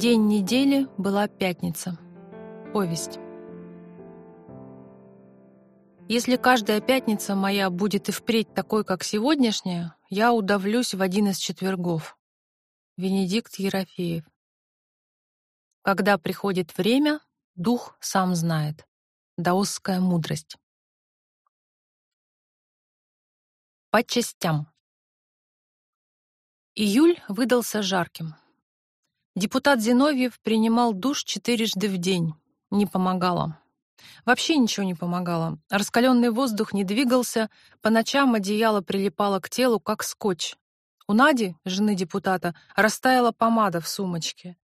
День недели была пятница. Повесть. Если каждая пятница моя будет и впредь такой, как сегодняшняя, я удавлюсь в один из четвергов. Венедикт Ерофеев. Когда приходит время, дух сам знает. Даосская мудрость. По частям. Июль выдался жарким. Депутат Зиновьев принимал душ четырежды в день. Не помогало. Вообще ничего не помогало. Раскаленный воздух не двигался, по ночам одеяло прилипало к телу, как скотч. У Нади, жены депутата, растаяла помада в сумочке.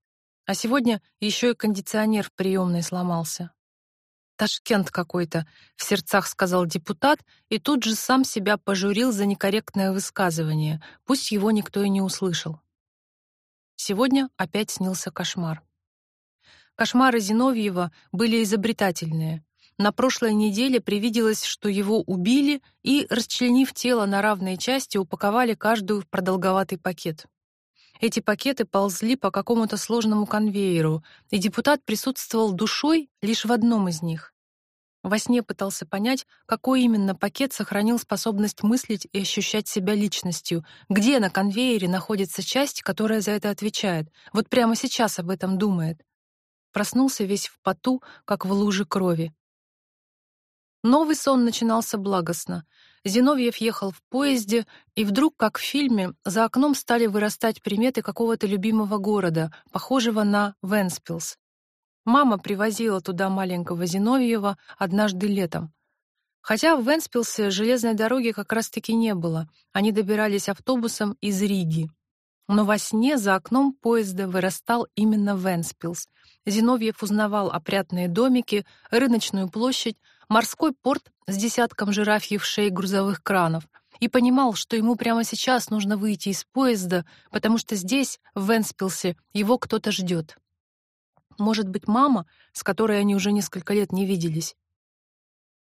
А сегодня еще и кондиционер в приемной сломался. «Ташкент какой-то», — в сердцах сказал депутат, и тут же сам себя пожурил за некорректное высказывание, пусть его никто и не услышал. Сегодня опять снился кошмар. Кошмары Зиновьева были изобретательные. На прошлой неделе привиделось, что его убили и, расчленив тело на равные части, упаковали каждую в продолговатый пакет. Эти пакеты ползли по какому-то сложному конвейеру, и депутат присутствовал душой лишь в одном из них. Во сне пытался понять, какой именно пакет сохранил способность мыслить и ощущать себя личностью, где на конвейере находится часть, которая за это отвечает. Вот прямо сейчас об этом думает. Проснулся весь в поту, как в луже крови. Новый сон начинался благостно. Зиновьев ехал в поезде, и вдруг, как в фильме, за окном стали вырастать приметы какого-то любимого города, похожего на Венспилс. Мама привозила туда маленького Зиновьева однажды летом. Хотя в Венспилсе железной дороги как раз-таки не было, они добирались автобусом из Риги. Но во сне за окном поезда вырастал именно Венспилс. Зиновьев узнавал опрятные домики, рыночную площадь, морской порт с десятком жирафьев шей грузовых кранов и понимал, что ему прямо сейчас нужно выйти из поезда, потому что здесь, в Венспилсе, его кто-то ждет. Может быть, мама, с которой они уже несколько лет не виделись.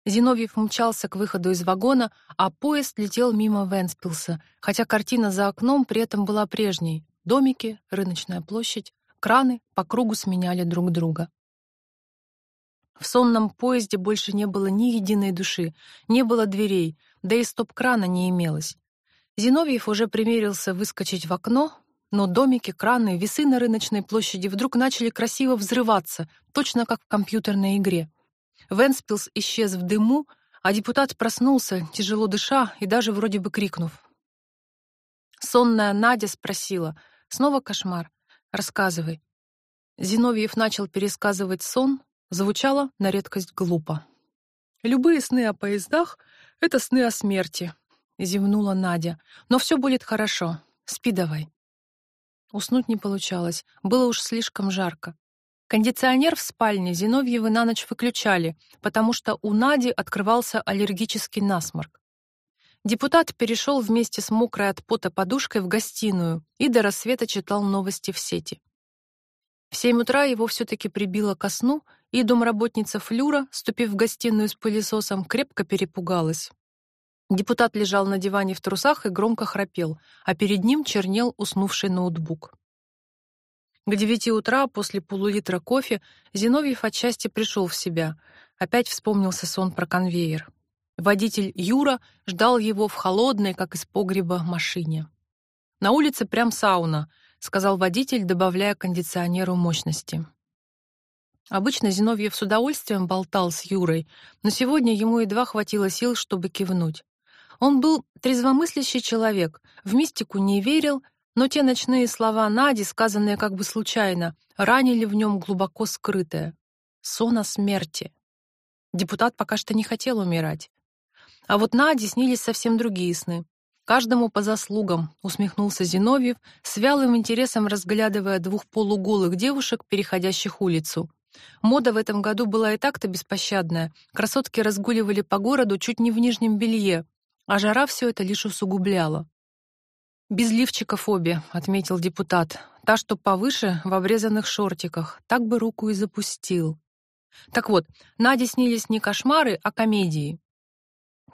Зиновьев мчался к выходу из вагона, а поезд летел мимо Венспилса, хотя картина за окном при этом была прежней. Домики, рыночная площадь, краны по кругу сменяли друг друга. В сонном поезде больше не было ни единой души, не было дверей, да и стоп-крана не имелось. Зиновьев уже примерился выскочить в окно, но домики, краны, весы на рыночной площади вдруг начали красиво взрываться, точно как в компьютерной игре. Венспилс исчез в дыму, а депутат проснулся, тяжело дыша и даже вроде бы крикнув. Сонная Надя спросила: "Снова кошмар? Рассказывай". Зиновьев начал пересказывать сон, звучало на редкость глупо. Любые сны о поездах это сны о смерти, зевнула Надя. Но все будет хорошо. Спи давай. Уснуть не получалось, было уж слишком жарко. Кондиционер в спальне Зиновьевы на ночь выключали, потому что у Нади открывался аллергический насморк. Депутат перешел вместе с мокрой от пота подушкой в гостиную и до рассвета читал новости в сети. В семь утра его все таки прибило ко сну, и домработница Флюра, ступив в гостиную с пылесосом, крепко перепугалась. Депутат лежал на диване в трусах и громко храпел, а перед ним чернел уснувший ноутбук. К девяти утра после полулитра кофе Зиновьев отчасти пришел в себя. Опять вспомнился сон про конвейер. Водитель Юра ждал его в холодной, как из погреба, машине. На улице прям сауна, сказал водитель, добавляя кондиционеру мощности. Обычно Зиновьев с удовольствием болтал с Юрой, но сегодня ему едва хватило сил, чтобы кивнуть. Он был трезвомыслящий человек, в мистику не верил, но те ночные слова Нади, сказанные как бы случайно, ранили в нем глубоко скрытое сон о смерти. Депутат пока что не хотел умирать. А вот Наде снились совсем другие сны. Каждому по заслугам, усмехнулся Зиновьев, с вялым интересом разглядывая двух полуголых девушек, переходящих улицу. Мода в этом году была и так-то беспощадная. Красотки разгуливали по городу чуть не в нижнем белье, а жара все это лишь усугубляла. Без лифчиков обе, отметил депутат. Та, что повыше, в обрезанных шортиках, так бы руку и запустил. Так вот, Наде снились не кошмары, а комедии.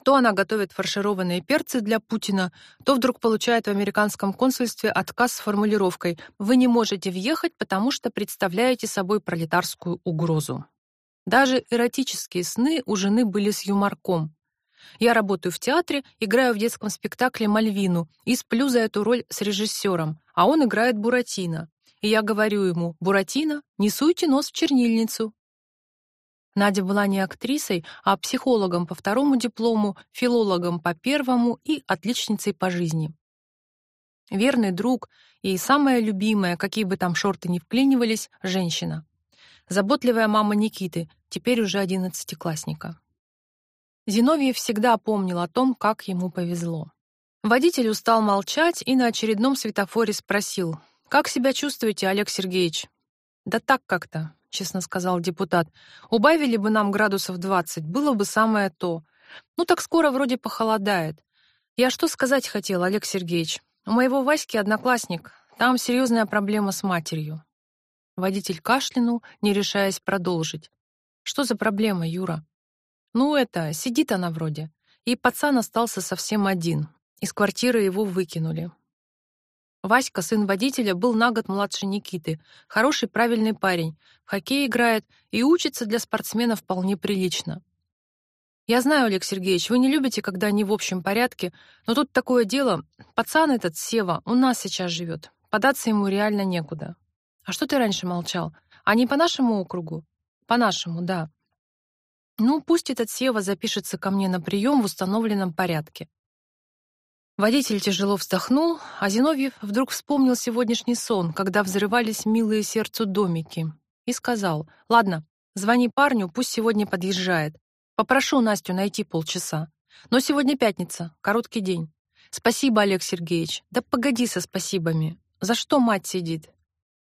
То она готовит фаршированные перцы для Путина, то вдруг получает в американском консульстве отказ с формулировкой: "Вы не можете въехать, потому что представляете собой пролетарскую угрозу". Даже эротические сны у жены были с юморком. Я работаю в театре, играю в детском спектакле Мальвину и сплю за эту роль с режиссером, а он играет Буратино. И я говорю ему: "Буратино, не суйте нос в чернильницу". Надя была не актрисой, а психологом по второму диплому, филологом по первому и отличницей по жизни. Верный друг и самая любимая, какие бы там шорты ни вклинивались, женщина. Заботливая мама Никиты, теперь уже одиннадцатиклассника. Зиновьев всегда помнил о том, как ему повезло. Водитель устал молчать и на очередном светофоре спросил: "Как себя чувствуете, Олег Сергеевич?" "Да так как-то", честно сказал депутат. "Убавили бы нам градусов 20, было бы самое то. Ну так скоро вроде похолодает. Я что сказать хотел, Олег Сергеевич? У моего Васьки одноклассник, там серьезная проблема с матерью". Водитель кашлянул, не решаясь продолжить. Что за проблема, Юра? Ну это, сидит она вроде. И пацан остался совсем один. Из квартиры его выкинули. Васька, сын водителя, был на год младше Никиты. Хороший, правильный парень. В хоккей играет и учится для спортсмена вполне прилично. Я знаю, Олег Сергеевич, вы не любите, когда они в общем порядке, но тут такое дело. Пацан этот, Сева, у нас сейчас живет. Податься ему реально некуда. А что ты раньше молчал? А не по нашему округу? По нашему, да. Ну, пусть этот Сева запишется ко мне на прием в установленном порядке. Водитель тяжело вздохнул, а Зиновьев вдруг вспомнил сегодняшний сон, когда взрывались милые сердцу домики, и сказал: "Ладно, звони парню, пусть сегодня подъезжает. Попрошу Настю найти полчаса. Но сегодня пятница, короткий день. Спасибо, Олег Сергеевич. Да погоди со спасибами. За что мать сидит?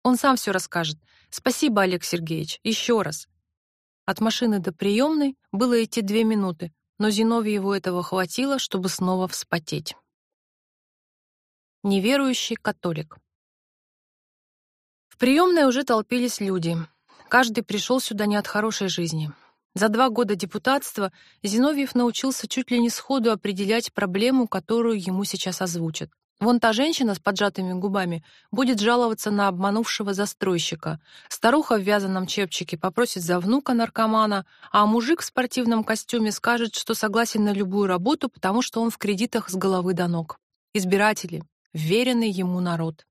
Он сам все расскажет. Спасибо, Олег Сергеевич, еще раз. От машины до приемной было идти две минуты, но Зиновьеву этого хватило, чтобы снова вспотеть. Неверующий католик. В приемной уже толпились люди. Каждый пришел сюда не от хорошей жизни. За два года депутатства Зиновьев научился чуть ли не сходу определять проблему, которую ему сейчас озвучат. Вон та женщина с поджатыми губами будет жаловаться на обманувшего застройщика. Старуха в вязаном чепчике попросит за внука наркомана, а мужик в спортивном костюме скажет, что согласен на любую работу, потому что он в кредитах с головы до ног. Избиратели, веренный ему народ.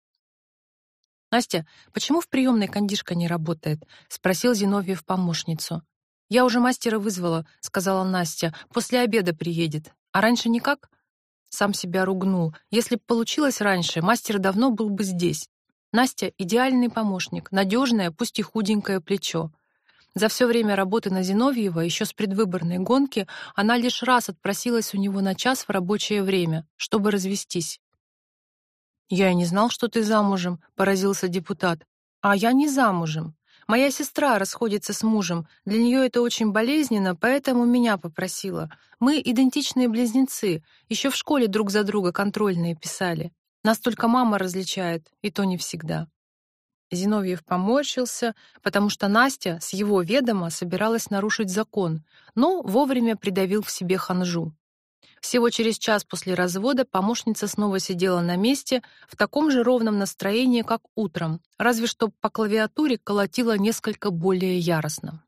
Настя, почему в приемной кондишка не работает? спросил Зиновьев помощницу. Я уже мастера вызвала, сказала Настя. После обеда приедет. А раньше никак? Сам себя ругнул. Если б получилось раньше, мастер давно был бы здесь. Настя идеальный помощник, надежное, пусть и худенькое плечо. За все время работы на Зиновьева, еще с предвыборной гонки, она лишь раз отпросилась у него на час в рабочее время, чтобы развестись. Я и не знал, что ты замужем, поразился депутат. А я не замужем. Моя сестра расходится с мужем. Для нее это очень болезненно, поэтому меня попросила. Мы идентичные близнецы. Еще в школе друг за друга контрольные писали. Нас только мама различает, и то не всегда. Зиновьев поморщился, потому что Настя с его ведома собиралась нарушить закон, но вовремя придавил в себе ханжу. Всего через час после развода помощница снова сидела на месте в таком же ровном настроении, как утром, разве что по клавиатуре колотила несколько более яростно.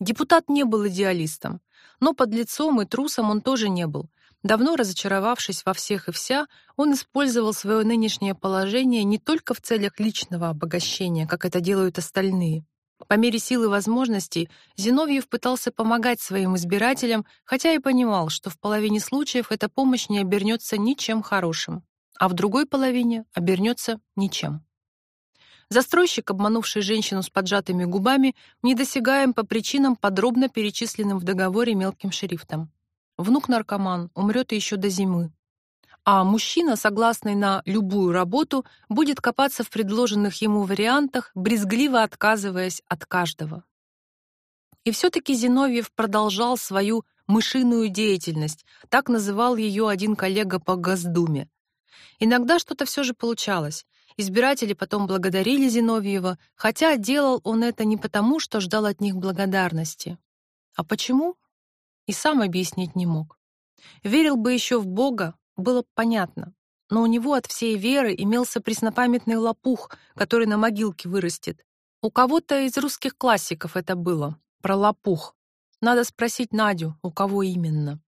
Депутат не был идеалистом, но под лицом и трусом он тоже не был. Давно разочаровавшись во всех и вся, он использовал свое нынешнее положение не только в целях личного обогащения, как это делают остальные, по мере силы возможностей Зиновьев пытался помогать своим избирателям, хотя и понимал, что в половине случаев эта помощь не обернется ничем хорошим, а в другой половине обернется ничем. Застройщик, обманувший женщину с поджатыми губами, недосягаем по причинам, подробно перечисленным в договоре мелким шрифтом. Внук наркоман умрет еще до зимы а мужчина, согласный на любую работу, будет копаться в предложенных ему вариантах, брезгливо отказываясь от каждого. И все таки Зиновьев продолжал свою мышиную деятельность, так называл ее один коллега по Госдуме. Иногда что-то все же получалось. Избиратели потом благодарили Зиновьева, хотя делал он это не потому, что ждал от них благодарности. А почему? и сам объяснить не мог. Верил бы еще в Бога, было понятно, но у него от всей веры имелся преснопамятный лопух, который на могилке вырастет. У кого-то из русских классиков это было, про лопух. Надо спросить Надю, у кого именно.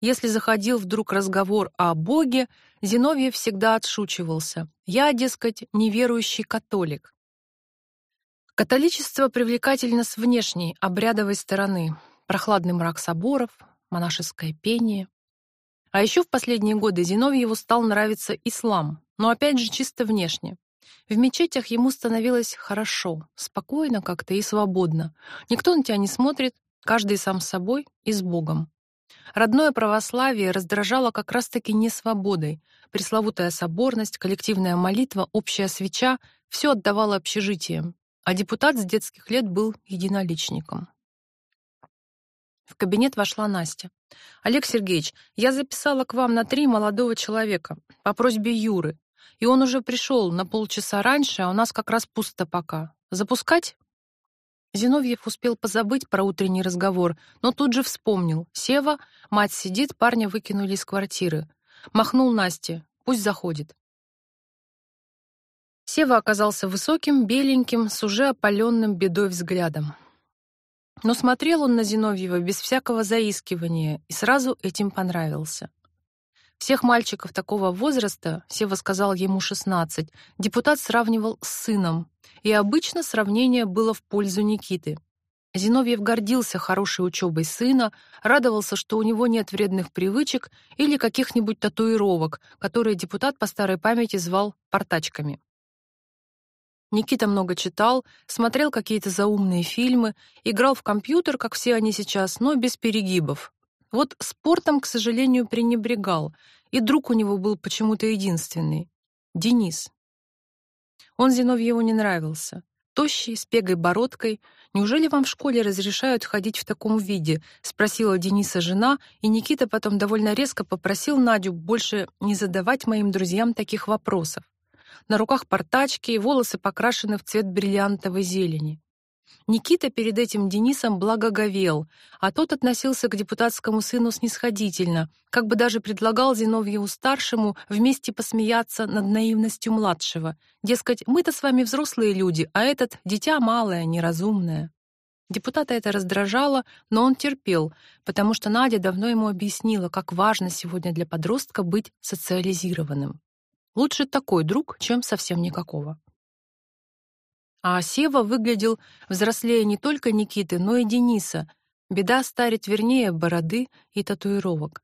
Если заходил вдруг разговор о Боге, Зиновьев всегда отшучивался. Я, дескать, неверующий католик. Католичество привлекательно с внешней, обрядовой стороны. Прохладный мрак соборов, монашеское пение. А еще в последние годы Зиновьеву стал нравиться ислам, но опять же чисто внешне. В мечетях ему становилось хорошо, спокойно как-то и свободно. Никто на тебя не смотрит, каждый сам с собой и с Богом. Родное православие раздражало как раз-таки не свободой. Пресловутая соборность, коллективная молитва, общая свеча — все отдавало общежитием, а депутат с детских лет был единоличником. В кабинет вошла Настя. «Олег Сергеевич, я записала к вам на три молодого человека по просьбе Юры, и он уже пришел на полчаса раньше, а у нас как раз пусто пока. Запускать?» Зиновьев успел позабыть про утренний разговор, но тут же вспомнил. Сева, мать сидит, парня выкинули из квартиры. Махнул Насте. Пусть заходит. Сева оказался высоким, беленьким, с уже опаленным бедой взглядом. Но смотрел он на Зиновьева без всякого заискивания и сразу этим понравился. Всех мальчиков такого возраста, Сева сказал ему 16, депутат сравнивал с сыном, и обычно сравнение было в пользу Никиты. Зиновьев гордился хорошей учебой сына, радовался, что у него нет вредных привычек или каких-нибудь татуировок, которые депутат по старой памяти звал портачками. Никита много читал, смотрел какие-то заумные фильмы, играл в компьютер, как все они сейчас, но без перегибов. Вот спортом, к сожалению, пренебрегал, и друг у него был почему-то единственный — Денис. Он Зиновьеву не нравился. Тощий, с пегой бородкой. «Неужели вам в школе разрешают ходить в таком виде?» — спросила Дениса жена, и Никита потом довольно резко попросил Надю больше не задавать моим друзьям таких вопросов. На руках портачки, волосы покрашены в цвет бриллиантовой зелени. Никита перед этим Денисом благоговел, а тот относился к депутатскому сыну снисходительно, как бы даже предлагал Зиновьеву-старшему вместе посмеяться над наивностью младшего. Дескать, мы-то с вами взрослые люди, а этот — дитя малое, неразумное. Депутата это раздражало, но он терпел, потому что Надя давно ему объяснила, как важно сегодня для подростка быть социализированным. Лучше такой друг, чем совсем никакого. А Сева выглядел взрослее не только Никиты, но и Дениса. Беда старит вернее бороды и татуировок.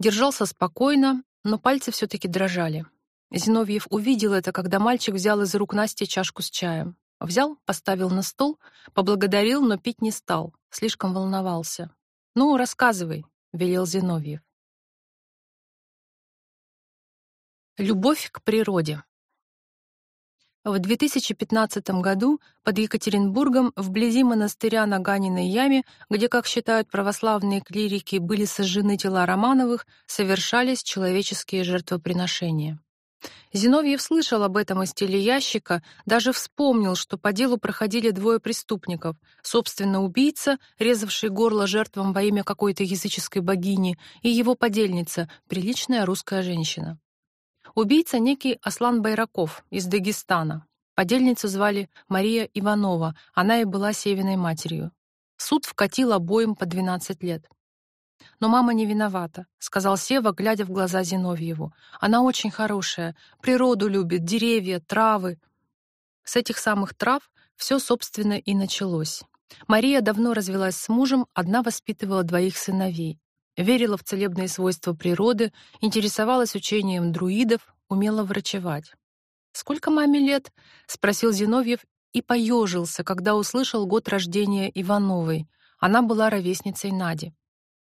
Держался спокойно, но пальцы все таки дрожали. Зиновьев увидел это, когда мальчик взял из рук Насти чашку с чаем. Взял, поставил на стол, поблагодарил, но пить не стал, слишком волновался. «Ну, рассказывай», — велел Зиновьев. Любовь к природе. В 2015 году под Екатеринбургом, вблизи монастыря на Ганиной яме, где, как считают православные клирики, были сожжены тела Романовых, совершались человеческие жертвоприношения. Зиновьев слышал об этом из телеящика, даже вспомнил, что по делу проходили двое преступников: собственно, убийца, резавший горло жертвам во имя какой-то языческой богини, и его подельница, приличная русская женщина. Убийца некий Аслан Байраков из Дагестана. Подельницу звали Мария Иванова, она и была Севиной матерью. Суд вкатил обоим по 12 лет. Но мама не виновата, сказал Сева, глядя в глаза Зиновьеву. Она очень хорошая, природу любит, деревья, травы. С этих самых трав все, собственно, и началось. Мария давно развелась с мужем, одна воспитывала двоих сыновей верила в целебные свойства природы, интересовалась учением друидов, умела врачевать. «Сколько маме лет?» — спросил Зиновьев и поежился, когда услышал год рождения Ивановой. Она была ровесницей Нади.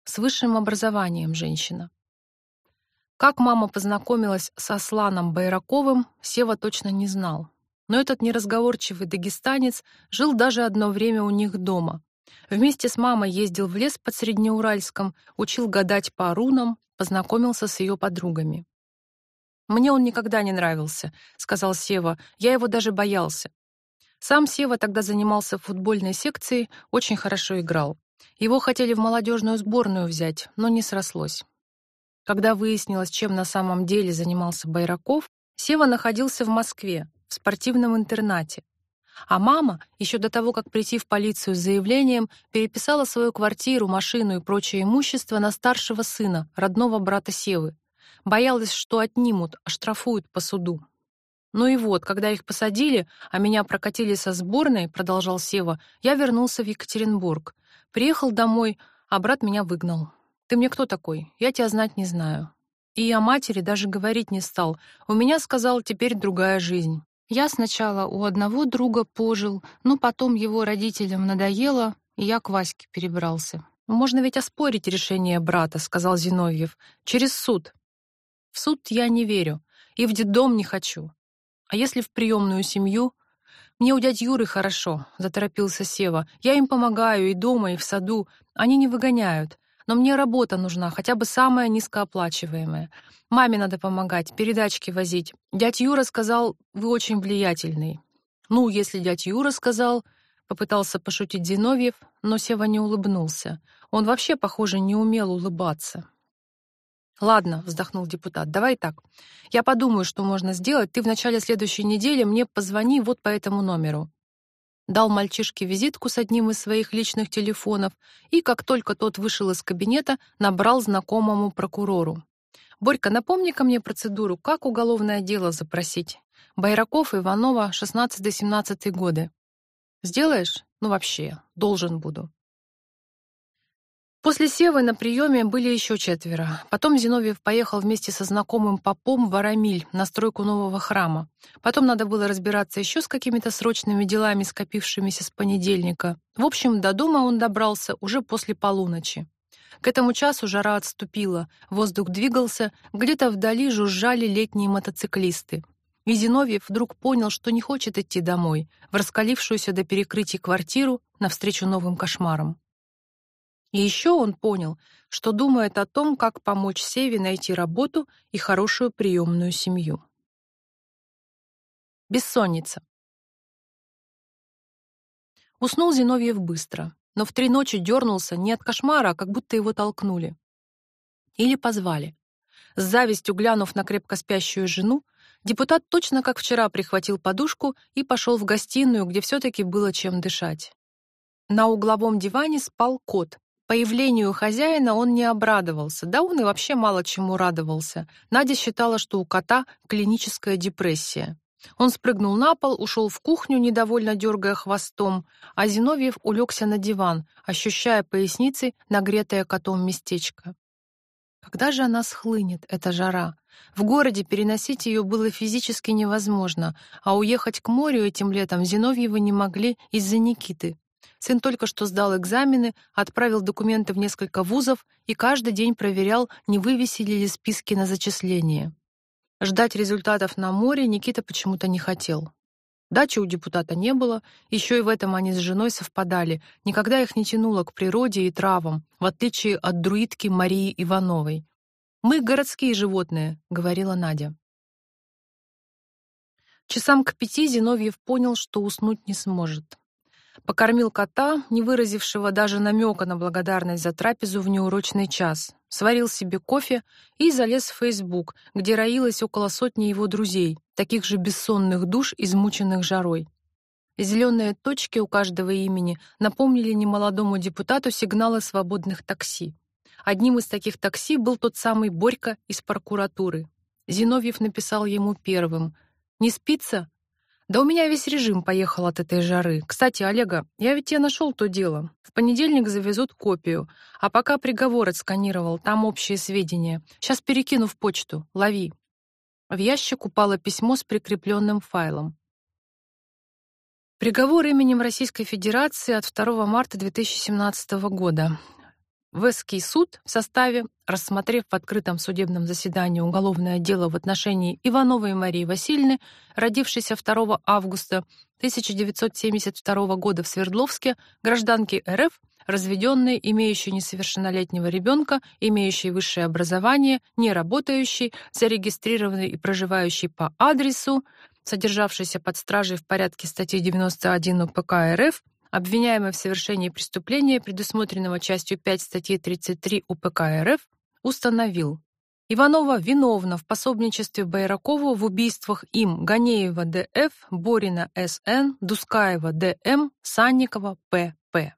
С высшим образованием женщина. Как мама познакомилась с Асланом Байраковым, Сева точно не знал. Но этот неразговорчивый дагестанец жил даже одно время у них дома. Вместе с мамой ездил в лес под Среднеуральском, учил гадать по рунам, познакомился с ее подругами. Мне он никогда не нравился, сказал Сева. Я его даже боялся. Сам Сева тогда занимался в футбольной секцией, очень хорошо играл. Его хотели в молодежную сборную взять, но не срослось. Когда выяснилось, чем на самом деле занимался Байраков, Сева находился в Москве, в спортивном интернате. А мама, еще до того, как прийти в полицию с заявлением, переписала свою квартиру, машину и прочее имущество на старшего сына, родного брата Севы. Боялась, что отнимут, оштрафуют по суду. Ну и вот, когда их посадили, а меня прокатили со сборной, продолжал Сева, я вернулся в Екатеринбург. Приехал домой, а брат меня выгнал. Ты мне кто такой? Я тебя знать не знаю. И о матери даже говорить не стал. У меня, сказал, теперь другая жизнь. Я сначала у одного друга пожил, но потом его родителям надоело, и я к Ваське перебрался. Можно ведь оспорить решение брата, сказал Зиновьев, через суд. В суд я не верю и в детдом не хочу. А если в приемную семью? Мне у дяди Юры хорошо, заторопился Сева. Я им помогаю и дома, и в саду. Они не выгоняют. Но мне работа нужна, хотя бы самая низкооплачиваемая. Маме надо помогать, передачки возить. Дядь Юра сказал, вы очень влиятельный. Ну, если дядь Юра сказал, попытался пошутить Зиновьев, но Сева не улыбнулся. Он вообще, похоже, не умел улыбаться. Ладно, вздохнул депутат. Давай так. Я подумаю, что можно сделать. Ты в начале следующей недели мне позвони вот по этому номеру. Дал мальчишке визитку с одним из своих личных телефонов и, как только тот вышел из кабинета, набрал знакомому прокурору. Борька, напомни-ка мне процедуру, как уголовное дело запросить. Байраков Иванова, 16-17 годы. Сделаешь? Ну вообще, должен буду. После Севы на приеме были еще четверо. Потом Зиновьев поехал вместе со знакомым попом в Арамиль на стройку нового храма. Потом надо было разбираться еще с какими-то срочными делами, скопившимися с понедельника. В общем, до дома он добрался уже после полуночи. К этому часу жара отступила, воздух двигался, где-то вдали жужжали летние мотоциклисты. И Зиновьев вдруг понял, что не хочет идти домой, в раскалившуюся до перекрытия квартиру навстречу новым кошмарам. И еще он понял, что думает о том, как помочь Севе найти работу и хорошую приемную семью. Бессонница. Уснул Зиновьев быстро, но в три ночи дернулся не от кошмара, а как будто его толкнули. Или позвали. С завистью глянув на крепко спящую жену, депутат точно как вчера прихватил подушку и пошел в гостиную, где все таки было чем дышать. На угловом диване спал кот, Появлению хозяина он не обрадовался, да он и вообще мало чему радовался. Надя считала, что у кота клиническая депрессия. Он спрыгнул на пол, ушел в кухню, недовольно дергая хвостом, а Зиновьев улегся на диван, ощущая поясницей нагретое котом местечко. Когда же она схлынет, эта жара? В городе переносить ее было физически невозможно, а уехать к морю этим летом Зиновьевы не могли из-за Никиты. Сын только что сдал экзамены, отправил документы в несколько вузов и каждый день проверял, не вывесили ли списки на зачисление. Ждать результатов на море Никита почему-то не хотел. Дачи у депутата не было, еще и в этом они с женой совпадали. Никогда их не тянуло к природе и травам, в отличие от друидки Марии Ивановой. Мы городские животные, говорила Надя. Часам к пяти Зиновьев понял, что уснуть не сможет покормил кота, не выразившего даже намека на благодарность за трапезу в неурочный час, сварил себе кофе и залез в Facebook, где роилось около сотни его друзей, таких же бессонных душ, измученных жарой. Зеленые точки у каждого имени напомнили немолодому депутату сигналы свободных такси. Одним из таких такси был тот самый Борька из прокуратуры. Зиновьев написал ему первым: "Не спится? Да у меня весь режим поехал от этой жары. Кстати, Олега, я ведь тебе нашел то дело. В понедельник завезут копию, а пока приговор отсканировал, там общие сведения. Сейчас перекину в почту. Лови. В ящик упало письмо с прикрепленным файлом. Приговор именем Российской Федерации от 2 марта 2017 года. Весский суд в составе, рассмотрев в открытом судебном заседании уголовное дело в отношении Ивановой Марии Васильевны, родившейся 2 августа 1972 года в Свердловске, гражданки РФ, разведенной, имеющей несовершеннолетнего ребенка, имеющей высшее образование, не работающей, зарегистрированной и проживающей по адресу, содержавшейся под стражей в порядке статьи 91 УПК РФ, обвиняемой в совершении преступления, предусмотренного частью 5 статьи 33 УПК РФ, установил: Иванова виновна в пособничестве Байракову в убийствах им Ганеева Д.Ф., Борина С.Н., Дускаева Д.М., Санникова П.П.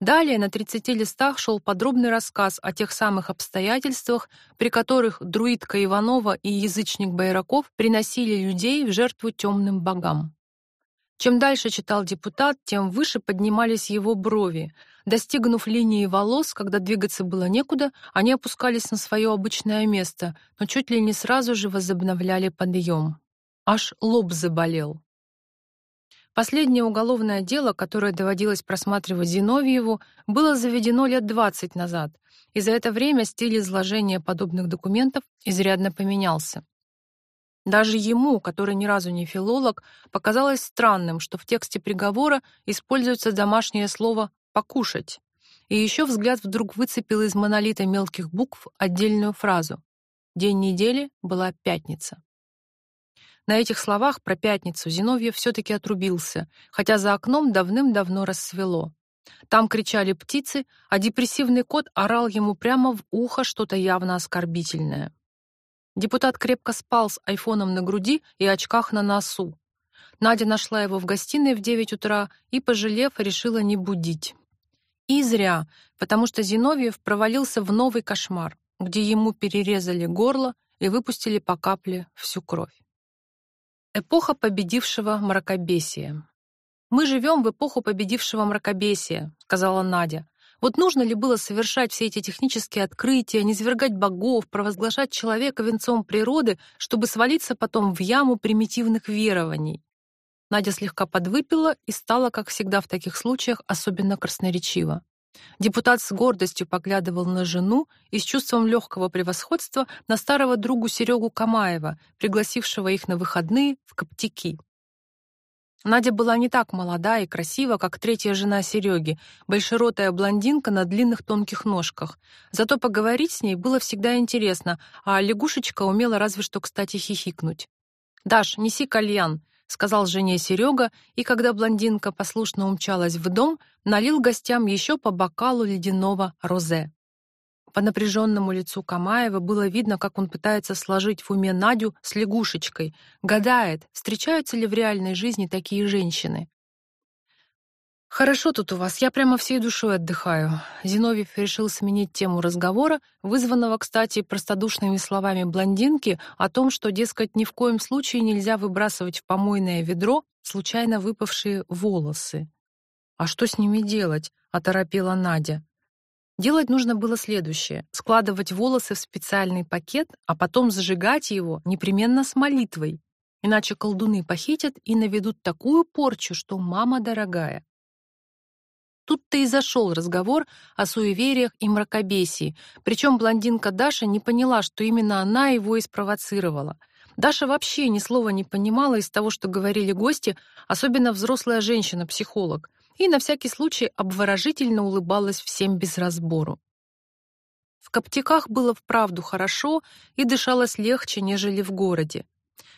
Далее на 30 листах шел подробный рассказ о тех самых обстоятельствах, при которых друидка Иванова и язычник Байраков приносили людей в жертву темным богам. Чем дальше читал депутат, тем выше поднимались его брови. Достигнув линии волос, когда двигаться было некуда, они опускались на свое обычное место, но чуть ли не сразу же возобновляли подъем. Аж лоб заболел. Последнее уголовное дело, которое доводилось просматривать Зиновьеву, было заведено лет 20 назад, и за это время стиль изложения подобных документов изрядно поменялся. Даже ему, который ни разу не филолог, показалось странным, что в тексте приговора используется домашнее слово «покушать». И еще взгляд вдруг выцепил из монолита мелких букв отдельную фразу. День недели была пятница. На этих словах про пятницу Зиновьев все-таки отрубился, хотя за окном давным-давно рассвело. Там кричали птицы, а депрессивный кот орал ему прямо в ухо что-то явно оскорбительное. Депутат крепко спал с айфоном на груди и очках на носу. Надя нашла его в гостиной в 9 утра и, пожалев, решила не будить. И зря, потому что Зиновьев провалился в новый кошмар, где ему перерезали горло и выпустили по капле всю кровь. Эпоха победившего мракобесия. Мы живем в эпоху победившего мракобесия, сказала Надя. Вот нужно ли было совершать все эти технические открытия, низвергать богов, провозглашать человека венцом природы, чтобы свалиться потом в яму примитивных верований? Надя слегка подвыпила и стала, как всегда в таких случаях, особенно красноречива. Депутат с гордостью поглядывал на жену и с чувством легкого превосходства на старого другу Серегу Камаева, пригласившего их на выходные в Коптики. Надя была не так молода и красива, как третья жена Сереги, большеротая блондинка на длинных тонких ножках. Зато поговорить с ней было всегда интересно, а лягушечка умела разве что, кстати, хихикнуть. «Даш, неси кальян», сказал жене Серега, и когда блондинка послушно умчалась в дом, налил гостям еще по бокалу ледяного розе. По напряженному лицу Камаева было видно, как он пытается сложить в уме Надю с лягушечкой, гадает, встречаются ли в реальной жизни такие женщины. Хорошо тут у вас, я прямо всей душой отдыхаю. Зиновьев решил сменить тему разговора, вызванного, кстати, простодушными словами блондинки о том, что, дескать, ни в коем случае нельзя выбрасывать в помойное ведро случайно выпавшие волосы. А что с ними делать? оторопела Надя. Делать нужно было следующее: складывать волосы в специальный пакет, а потом зажигать его непременно с молитвой. Иначе колдуны похитят и наведут такую порчу, что мама дорогая. Тут-то и зашел разговор о суевериях и мракобесии, причем блондинка Даша не поняла, что именно она его и спровоцировала. Даша вообще ни слова не понимала из того, что говорили гости, особенно взрослая женщина-психолог, и на всякий случай обворожительно улыбалась всем без разбору. В Коптиках было вправду хорошо и дышалось легче, нежели в городе.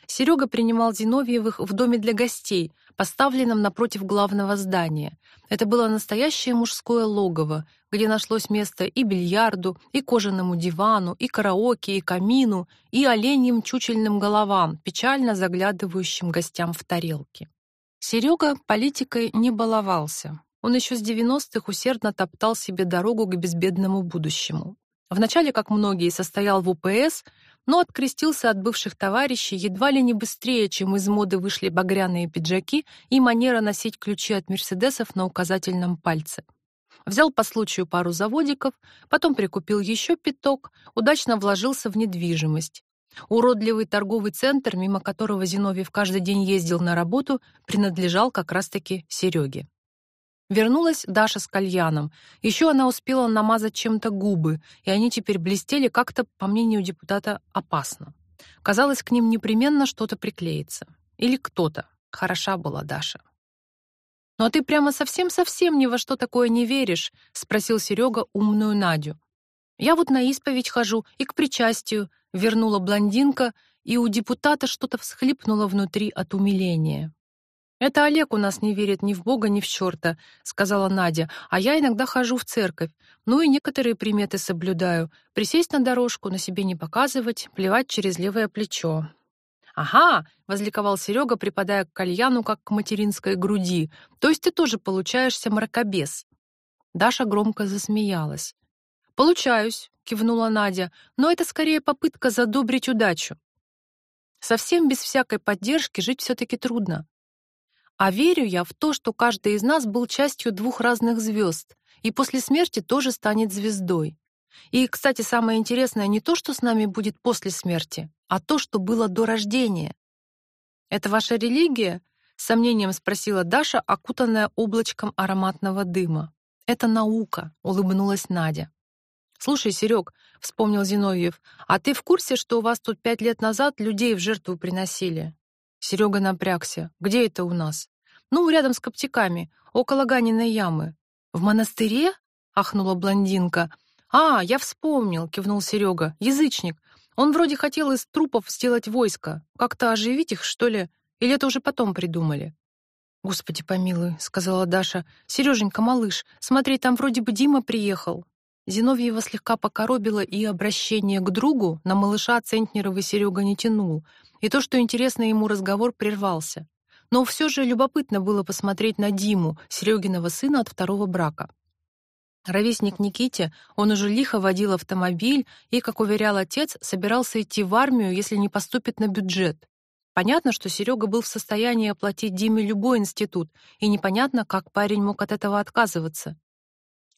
Серега принимал Зиновьевых в доме для гостей, поставленном напротив главного здания. Это было настоящее мужское логово, где нашлось место и бильярду, и кожаному дивану, и караоке, и камину, и оленьим чучельным головам, печально заглядывающим гостям в тарелки. Серега политикой не баловался. Он еще с 90-х усердно топтал себе дорогу к безбедному будущему. Вначале, как многие, состоял в УПС, но открестился от бывших товарищей едва ли не быстрее, чем из моды вышли багряные пиджаки и манера носить ключи от Мерседесов на указательном пальце. Взял по случаю пару заводиков, потом прикупил еще пяток, удачно вложился в недвижимость. Уродливый торговый центр, мимо которого Зиновьев каждый день ездил на работу, принадлежал как раз-таки Сереге. Вернулась Даша с кальяном. Еще она успела намазать чем-то губы, и они теперь блестели как-то, по мнению депутата, опасно. Казалось, к ним непременно что-то приклеится. Или кто-то. Хороша была Даша. «Ну а ты прямо совсем-совсем ни во что такое не веришь?» — спросил Серега умную Надю. «Я вот на исповедь хожу и к причастию», — вернула блондинка, и у депутата что-то всхлипнуло внутри от умиления. Это Олег у нас не верит ни в Бога, ни в черта, сказала Надя. А я иногда хожу в церковь. Ну и некоторые приметы соблюдаю. Присесть на дорожку, на себе не показывать, плевать через левое плечо. Ага, возликовал Серега, припадая к кальяну как к материнской груди. То есть ты тоже получаешься мракобес. Даша громко засмеялась. Получаюсь, кивнула Надя. Но это скорее попытка задобрить удачу. Совсем без всякой поддержки жить все таки трудно. А верю я в то, что каждый из нас был частью двух разных звезд, и после смерти тоже станет звездой. И, кстати, самое интересное не то, что с нами будет после смерти, а то, что было до рождения. Это ваша религия? с сомнением спросила Даша, окутанная облачком ароматного дыма. Это наука, улыбнулась Надя. Слушай, Серег, вспомнил Зиновьев, а ты в курсе, что у вас тут пять лет назад людей в жертву приносили? Серега напрягся. Где это у нас? Ну, рядом с коптиками, около Ганиной ямы. В монастыре? ахнула блондинка. А, я вспомнил, кивнул Серега. Язычник. Он вроде хотел из трупов сделать войско. Как-то оживить их, что ли? Или это уже потом придумали? Господи помилуй, сказала Даша. Сереженька, малыш, смотри, там вроде бы Дима приехал. Зиновьева слегка покоробила и обращение к другу на малыша Центнеровый Серега не тянул, и то, что интересно ему разговор прервался. Но все же любопытно было посмотреть на Диму, Серегиного сына от второго брака. Ровесник Никите, он уже лихо водил автомобиль и, как уверял отец, собирался идти в армию, если не поступит на бюджет. Понятно, что Серега был в состоянии оплатить Диме любой институт, и непонятно, как парень мог от этого отказываться.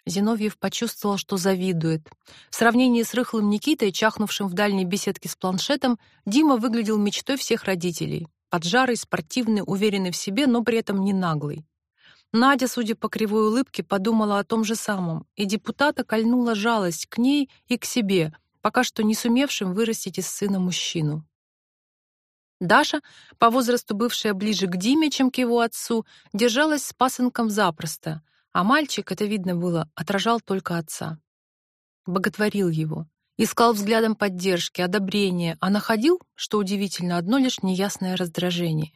Зиновьев почувствовал, что завидует. В сравнении с рыхлым Никитой, чахнувшим в дальней беседке с планшетом, Дима выглядел мечтой всех родителей. Поджарый, спортивный, уверенный в себе, но при этом не наглый. Надя, судя по кривой улыбке, подумала о том же самом, и депутата кольнула жалость к ней и к себе, пока что не сумевшим вырастить из сына мужчину. Даша, по возрасту бывшая ближе к Диме, чем к его отцу, держалась с пасынком запросто, а мальчик, это видно было, отражал только отца. Боготворил его, искал взглядом поддержки, одобрения, а находил, что удивительно, одно лишь неясное раздражение.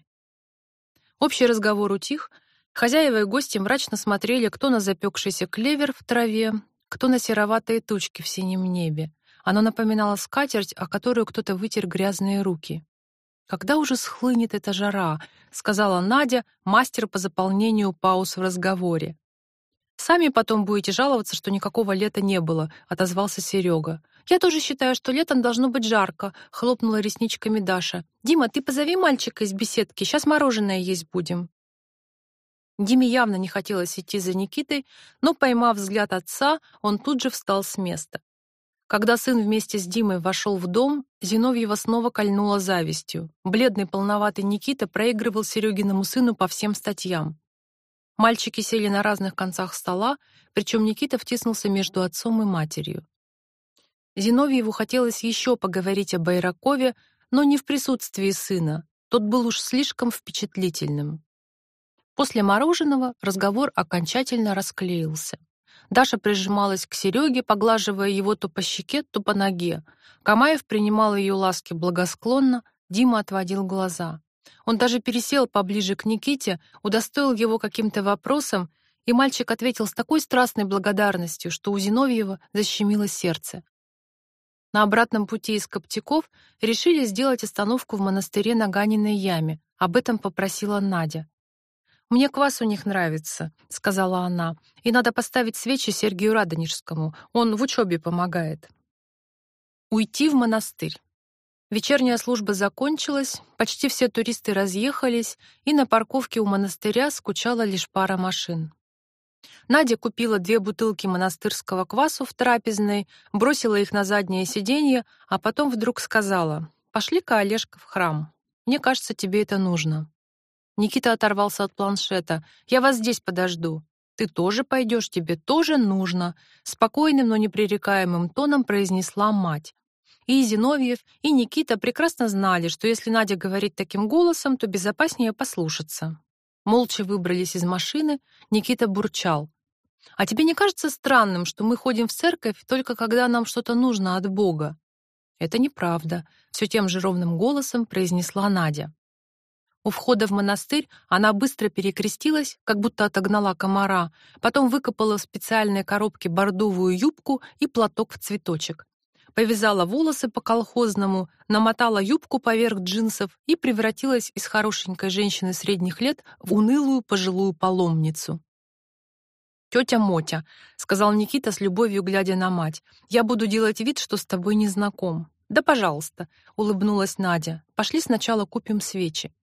Общий разговор утих, хозяева и гости мрачно смотрели кто на запекшийся клевер в траве, кто на сероватые тучки в синем небе. Оно напоминало скатерть, о которую кто-то вытер грязные руки. Когда уже схлынет эта жара, сказала Надя, мастер по заполнению пауз в разговоре. Сами потом будете жаловаться, что никакого лета не было, отозвался Серега. Я тоже считаю, что летом должно быть жарко, хлопнула ресничками Даша. Дима, ты позови мальчика из беседки, сейчас мороженое есть будем. Диме явно не хотелось идти за Никитой, но поймав взгляд отца, он тут же встал с места. Когда сын вместе с Димой вошел в дом, Зиновьева снова кольнула завистью. Бледный полноватый Никита проигрывал Серегиному сыну по всем статьям. Мальчики сели на разных концах стола, причем Никита втиснулся между отцом и матерью. Зиновьеву хотелось еще поговорить о Байракове, но не в присутствии сына. Тот был уж слишком впечатлительным. После мороженого разговор окончательно расклеился. Даша прижималась к Сереге, поглаживая его то по щеке, то по ноге. Камаев принимал ее ласки благосклонно, Дима отводил глаза. Он даже пересел поближе к Никите, удостоил его каким-то вопросом, и мальчик ответил с такой страстной благодарностью, что у Зиновьева защемило сердце. На обратном пути из Коптяков решили сделать остановку в монастыре на Ганиной яме. Об этом попросила Надя. Мне квас у них нравится, сказала она. И надо поставить свечи Сергею Радонежскому. Он в учебе помогает. Уйти в монастырь. Вечерняя служба закончилась, почти все туристы разъехались, и на парковке у монастыря скучала лишь пара машин. Надя купила две бутылки монастырского квасу в трапезной, бросила их на заднее сиденье, а потом вдруг сказала: "Пошли-ка, Олежка, в храм. Мне кажется, тебе это нужно". Никита оторвался от планшета. "Я вас здесь подожду". "Ты тоже пойдешь, тебе тоже нужно", спокойным, но непререкаемым тоном произнесла мать. И Зиновьев, и Никита прекрасно знали, что если Надя говорит таким голосом, то безопаснее послушаться. Молча выбрались из машины, Никита бурчал: "А тебе не кажется странным, что мы ходим в церковь только когда нам что-то нужно от Бога?" "Это неправда", все тем же ровным голосом произнесла Надя. У входа в монастырь она быстро перекрестилась, как будто отогнала комара, потом выкопала в специальной коробке бордовую юбку и платок в цветочек. Повязала волосы по-колхозному, намотала юбку поверх джинсов и превратилась из хорошенькой женщины средних лет в унылую пожилую паломницу. «Тетя Мотя», — сказал Никита с любовью, глядя на мать, — «я буду делать вид, что с тобой не знаком». «Да, пожалуйста», — улыбнулась Надя. «Пошли сначала купим свечи».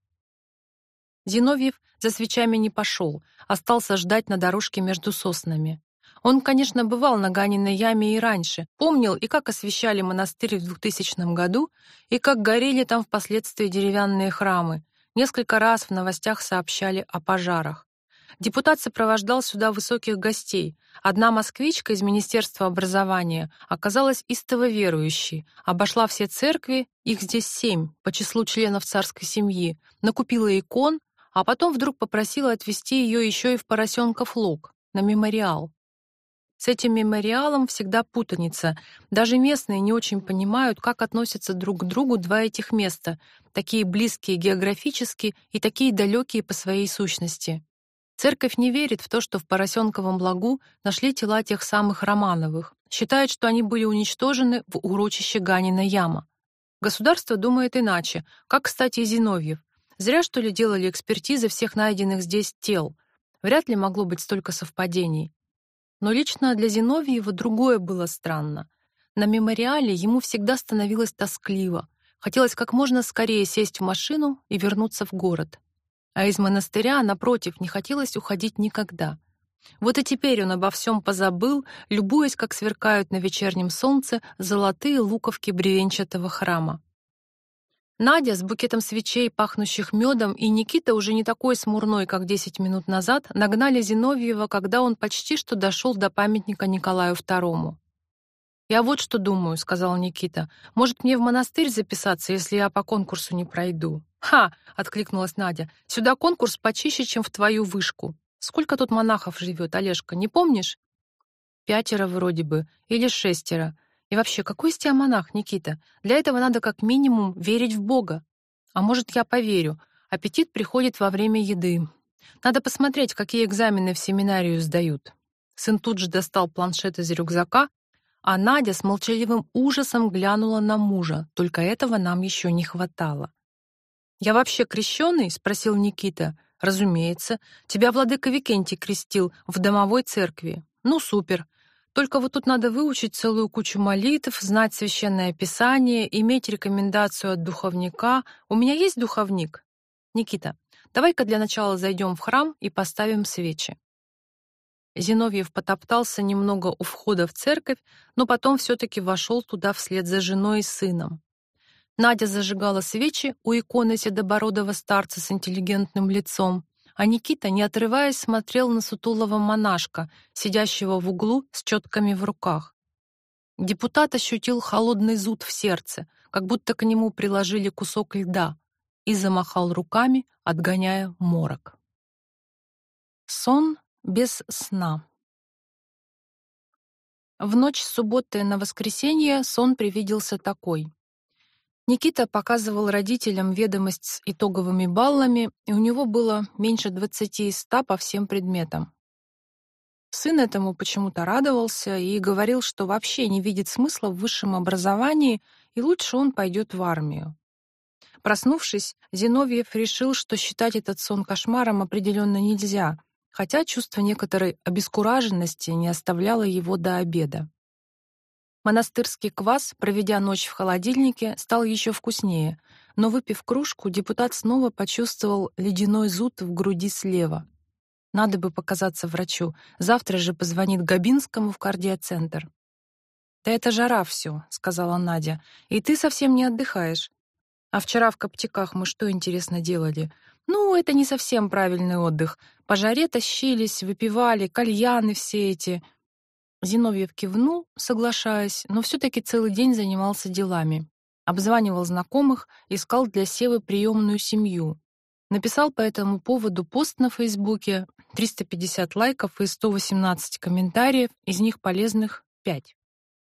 Зиновьев за свечами не пошел, остался ждать на дорожке между соснами. Он, конечно, бывал на Ганиной яме и раньше, помнил и как освещали монастырь в 2000 году, и как горели там впоследствии деревянные храмы. Несколько раз в новостях сообщали о пожарах. Депутат сопровождал сюда высоких гостей. Одна москвичка из Министерства образования оказалась истово верующей, обошла все церкви, их здесь семь, по числу членов царской семьи, накупила икон, а потом вдруг попросила отвезти ее еще и в Поросенков лог, на мемориал. С этим мемориалом всегда путаница. Даже местные не очень понимают, как относятся друг к другу два этих места, такие близкие географически и такие далекие по своей сущности. Церковь не верит в то, что в Поросенковом лагу нашли тела тех самых Романовых. Считает, что они были уничтожены в урочище Ганина яма. Государство думает иначе, как, кстати, и Зиновьев. Зря, что ли, делали экспертизы всех найденных здесь тел. Вряд ли могло быть столько совпадений. Но лично для Зиновьева другое было странно. На мемориале ему всегда становилось тоскливо. Хотелось как можно скорее сесть в машину и вернуться в город. А из монастыря, напротив, не хотелось уходить никогда. Вот и теперь он обо всем позабыл, любуясь, как сверкают на вечернем солнце золотые луковки бревенчатого храма. Надя с букетом свечей, пахнущих медом, и Никита, уже не такой смурной, как 10 минут назад, нагнали Зиновьева, когда он почти что дошел до памятника Николаю II. «Я вот что думаю», — сказал Никита. «Может, мне в монастырь записаться, если я по конкурсу не пройду?» «Ха!» — откликнулась Надя. «Сюда конкурс почище, чем в твою вышку. Сколько тут монахов живет, Олежка, не помнишь?» «Пятеро вроде бы, или шестеро. И вообще, какой из тебя монах, Никита? Для этого надо как минимум верить в Бога. А может, я поверю. Аппетит приходит во время еды. Надо посмотреть, какие экзамены в семинарию сдают. Сын тут же достал планшет из рюкзака, а Надя с молчаливым ужасом глянула на мужа. Только этого нам еще не хватало. «Я вообще крещеный?» — спросил Никита. «Разумеется. Тебя владыка Викентий крестил в домовой церкви. Ну, супер. Только вот тут надо выучить целую кучу молитв, знать священное писание, иметь рекомендацию от духовника. У меня есть духовник? Никита, давай-ка для начала зайдем в храм и поставим свечи. Зиновьев потоптался немного у входа в церковь, но потом все-таки вошел туда вслед за женой и сыном. Надя зажигала свечи у иконы седобородого старца с интеллигентным лицом, а Никита, не отрываясь, смотрел на сутулого монашка, сидящего в углу с четками в руках. Депутат ощутил холодный зуд в сердце, как будто к нему приложили кусок льда, и замахал руками, отгоняя морок. Сон без сна. В ночь с субботы на воскресенье сон привиделся такой. Никита показывал родителям ведомость с итоговыми баллами, и у него было меньше 20 из 100 по всем предметам. Сын этому почему-то радовался и говорил, что вообще не видит смысла в высшем образовании, и лучше он пойдет в армию. Проснувшись, Зиновьев решил, что считать этот сон кошмаром определенно нельзя, хотя чувство некоторой обескураженности не оставляло его до обеда. Монастырский квас, проведя ночь в холодильнике, стал еще вкуснее, но выпив кружку, депутат снова почувствовал ледяной зуд в груди слева. Надо бы показаться врачу. Завтра же позвонит Габинскому в кардиоцентр. «Да это жара все», — сказала Надя. «И ты совсем не отдыхаешь. А вчера в Коптиках мы что, интересно, делали? Ну, это не совсем правильный отдых. По жаре тащились, выпивали, кальяны все эти. Зиновьев кивнул, соглашаясь, но все-таки целый день занимался делами. Обзванивал знакомых, искал для Севы приемную семью. Написал по этому поводу пост на Фейсбуке, 350 лайков и 118 комментариев, из них полезных 5.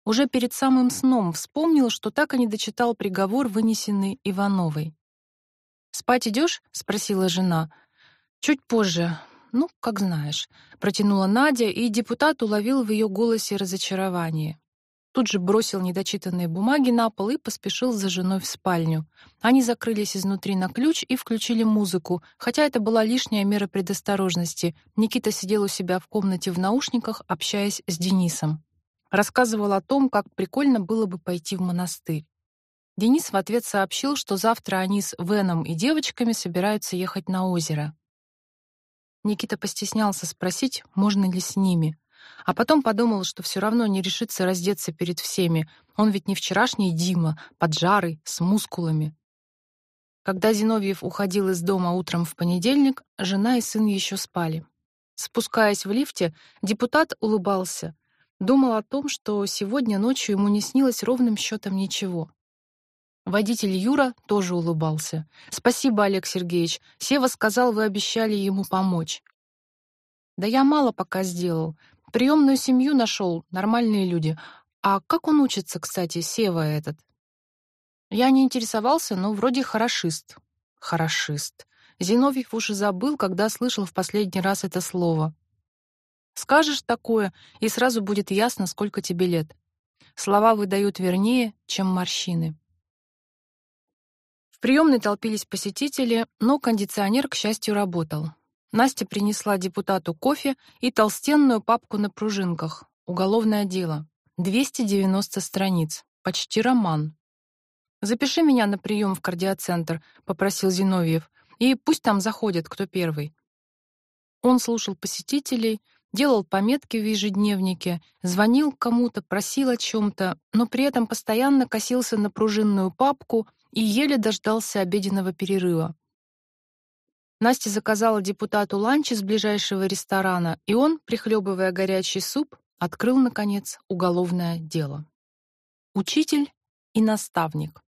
Уже перед самым сном вспомнил, что так и не дочитал приговор, вынесенный Ивановой. «Спать идешь?» — спросила жена. «Чуть позже. Ну, как знаешь», — протянула Надя, и депутат уловил в ее голосе разочарование. Тут же бросил недочитанные бумаги на пол и поспешил за женой в спальню. Они закрылись изнутри на ключ и включили музыку, хотя это была лишняя мера предосторожности. Никита сидел у себя в комнате в наушниках, общаясь с Денисом. Рассказывал о том, как прикольно было бы пойти в монастырь. Денис в ответ сообщил, что завтра они с Веном и девочками собираются ехать на озеро. Никита постеснялся спросить, можно ли с ними. А потом подумал, что все равно не решится раздеться перед всеми. Он ведь не вчерашний Дима, поджарый, с мускулами. Когда Зиновьев уходил из дома утром в понедельник, жена и сын еще спали. Спускаясь в лифте, депутат улыбался. Думал о том, что сегодня ночью ему не снилось ровным счетом ничего. Водитель Юра тоже улыбался. «Спасибо, Олег Сергеевич. Сева сказал, вы обещали ему помочь». «Да я мало пока сделал. Приемную семью нашел, нормальные люди. А как он учится, кстати, Сева этот? Я не интересовался, но вроде хорошист. Хорошист. Зиновьев уж и забыл, когда слышал в последний раз это слово. Скажешь такое, и сразу будет ясно, сколько тебе лет. Слова выдают вернее, чем морщины. В приемной толпились посетители, но кондиционер, к счастью, работал. Настя принесла депутату кофе и толстенную папку на пружинках. Уголовное дело. 290 страниц. Почти роман. Запиши меня на прием в кардиоцентр, попросил Зиновьев. И пусть там заходят, кто первый. Он слушал посетителей, делал пометки в ежедневнике, звонил кому-то, просил о чем то но при этом постоянно косился на пружинную папку и еле дождался обеденного перерыва. Настя заказала депутату ланч из ближайшего ресторана, и он, прихлебывая горячий суп, открыл наконец уголовное дело. Учитель и наставник.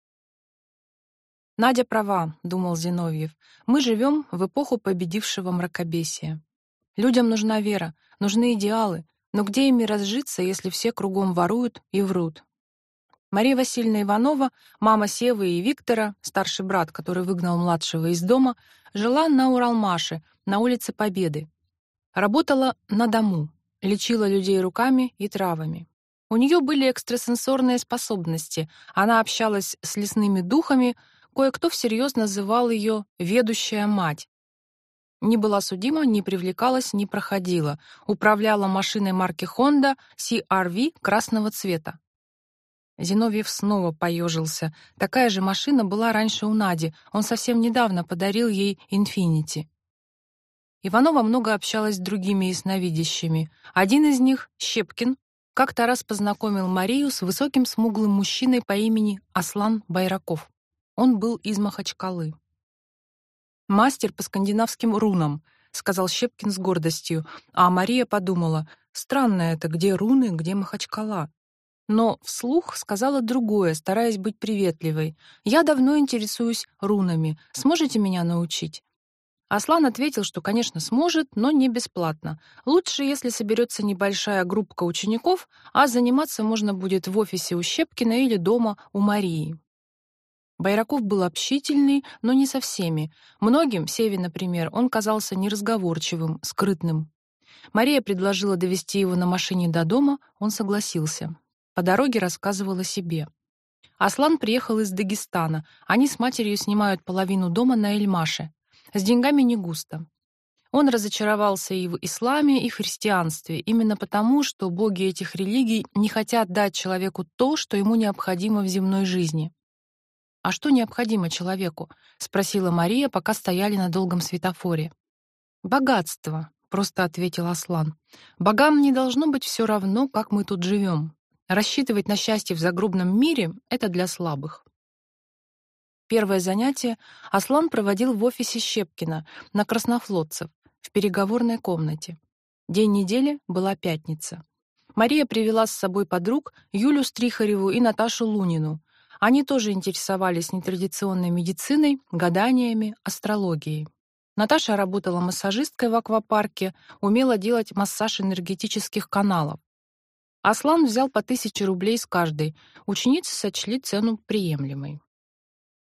Надя права, думал Зиновьев. Мы живем в эпоху победившего мракобесия. Людям нужна вера, нужны идеалы, но где ими разжиться, если все кругом воруют и врут? Мария Васильевна Иванова, мама Севы и Виктора, старший брат, который выгнал младшего из дома, жила на Уралмаше, на улице Победы. Работала на дому, лечила людей руками и травами. У нее были экстрасенсорные способности. Она общалась с лесными духами, кое-кто всерьез называл ее ведущая мать. Не была судима, не привлекалась, не проходила. Управляла машиной марки Honda CR-V красного цвета. Зиновьев снова поежился. Такая же машина была раньше у Нади. Он совсем недавно подарил ей Инфинити. Иванова много общалась с другими ясновидящими. Один из них, Щепкин, как-то раз познакомил Марию с высоким смуглым мужчиной по имени Аслан Байраков. Он был из Махачкалы. Мастер по скандинавским рунам, сказал Щепкин с гордостью, а Мария подумала: странно это, где руны, где Махачкала но вслух сказала другое, стараясь быть приветливой. «Я давно интересуюсь рунами. Сможете меня научить?» Аслан ответил, что, конечно, сможет, но не бесплатно. Лучше, если соберется небольшая группа учеников, а заниматься можно будет в офисе у Щепкина или дома у Марии. Байраков был общительный, но не со всеми. Многим, Севе, например, он казался неразговорчивым, скрытным. Мария предложила довести его на машине до дома, он согласился. По дороге рассказывал о себе. Аслан приехал из Дагестана. Они с матерью снимают половину дома на Эльмаше. С деньгами не густо. Он разочаровался и в исламе, и в христианстве, именно потому, что боги этих религий не хотят дать человеку то, что ему необходимо в земной жизни. А что необходимо человеку? спросила Мария, пока стояли на долгом светофоре. Богатство, просто ответил Аслан. Богам не должно быть все равно, как мы тут живем. Рассчитывать на счастье в загробном мире это для слабых. Первое занятие Аслан проводил в офисе Щепкина на Краснофлотцев в переговорной комнате. День недели была пятница. Мария привела с собой подруг Юлю Стрихареву и Наташу Лунину. Они тоже интересовались нетрадиционной медициной, гаданиями, астрологией. Наташа работала массажисткой в аквапарке, умела делать массаж энергетических каналов. Аслан взял по тысяче рублей с каждой. Ученицы сочли цену приемлемой.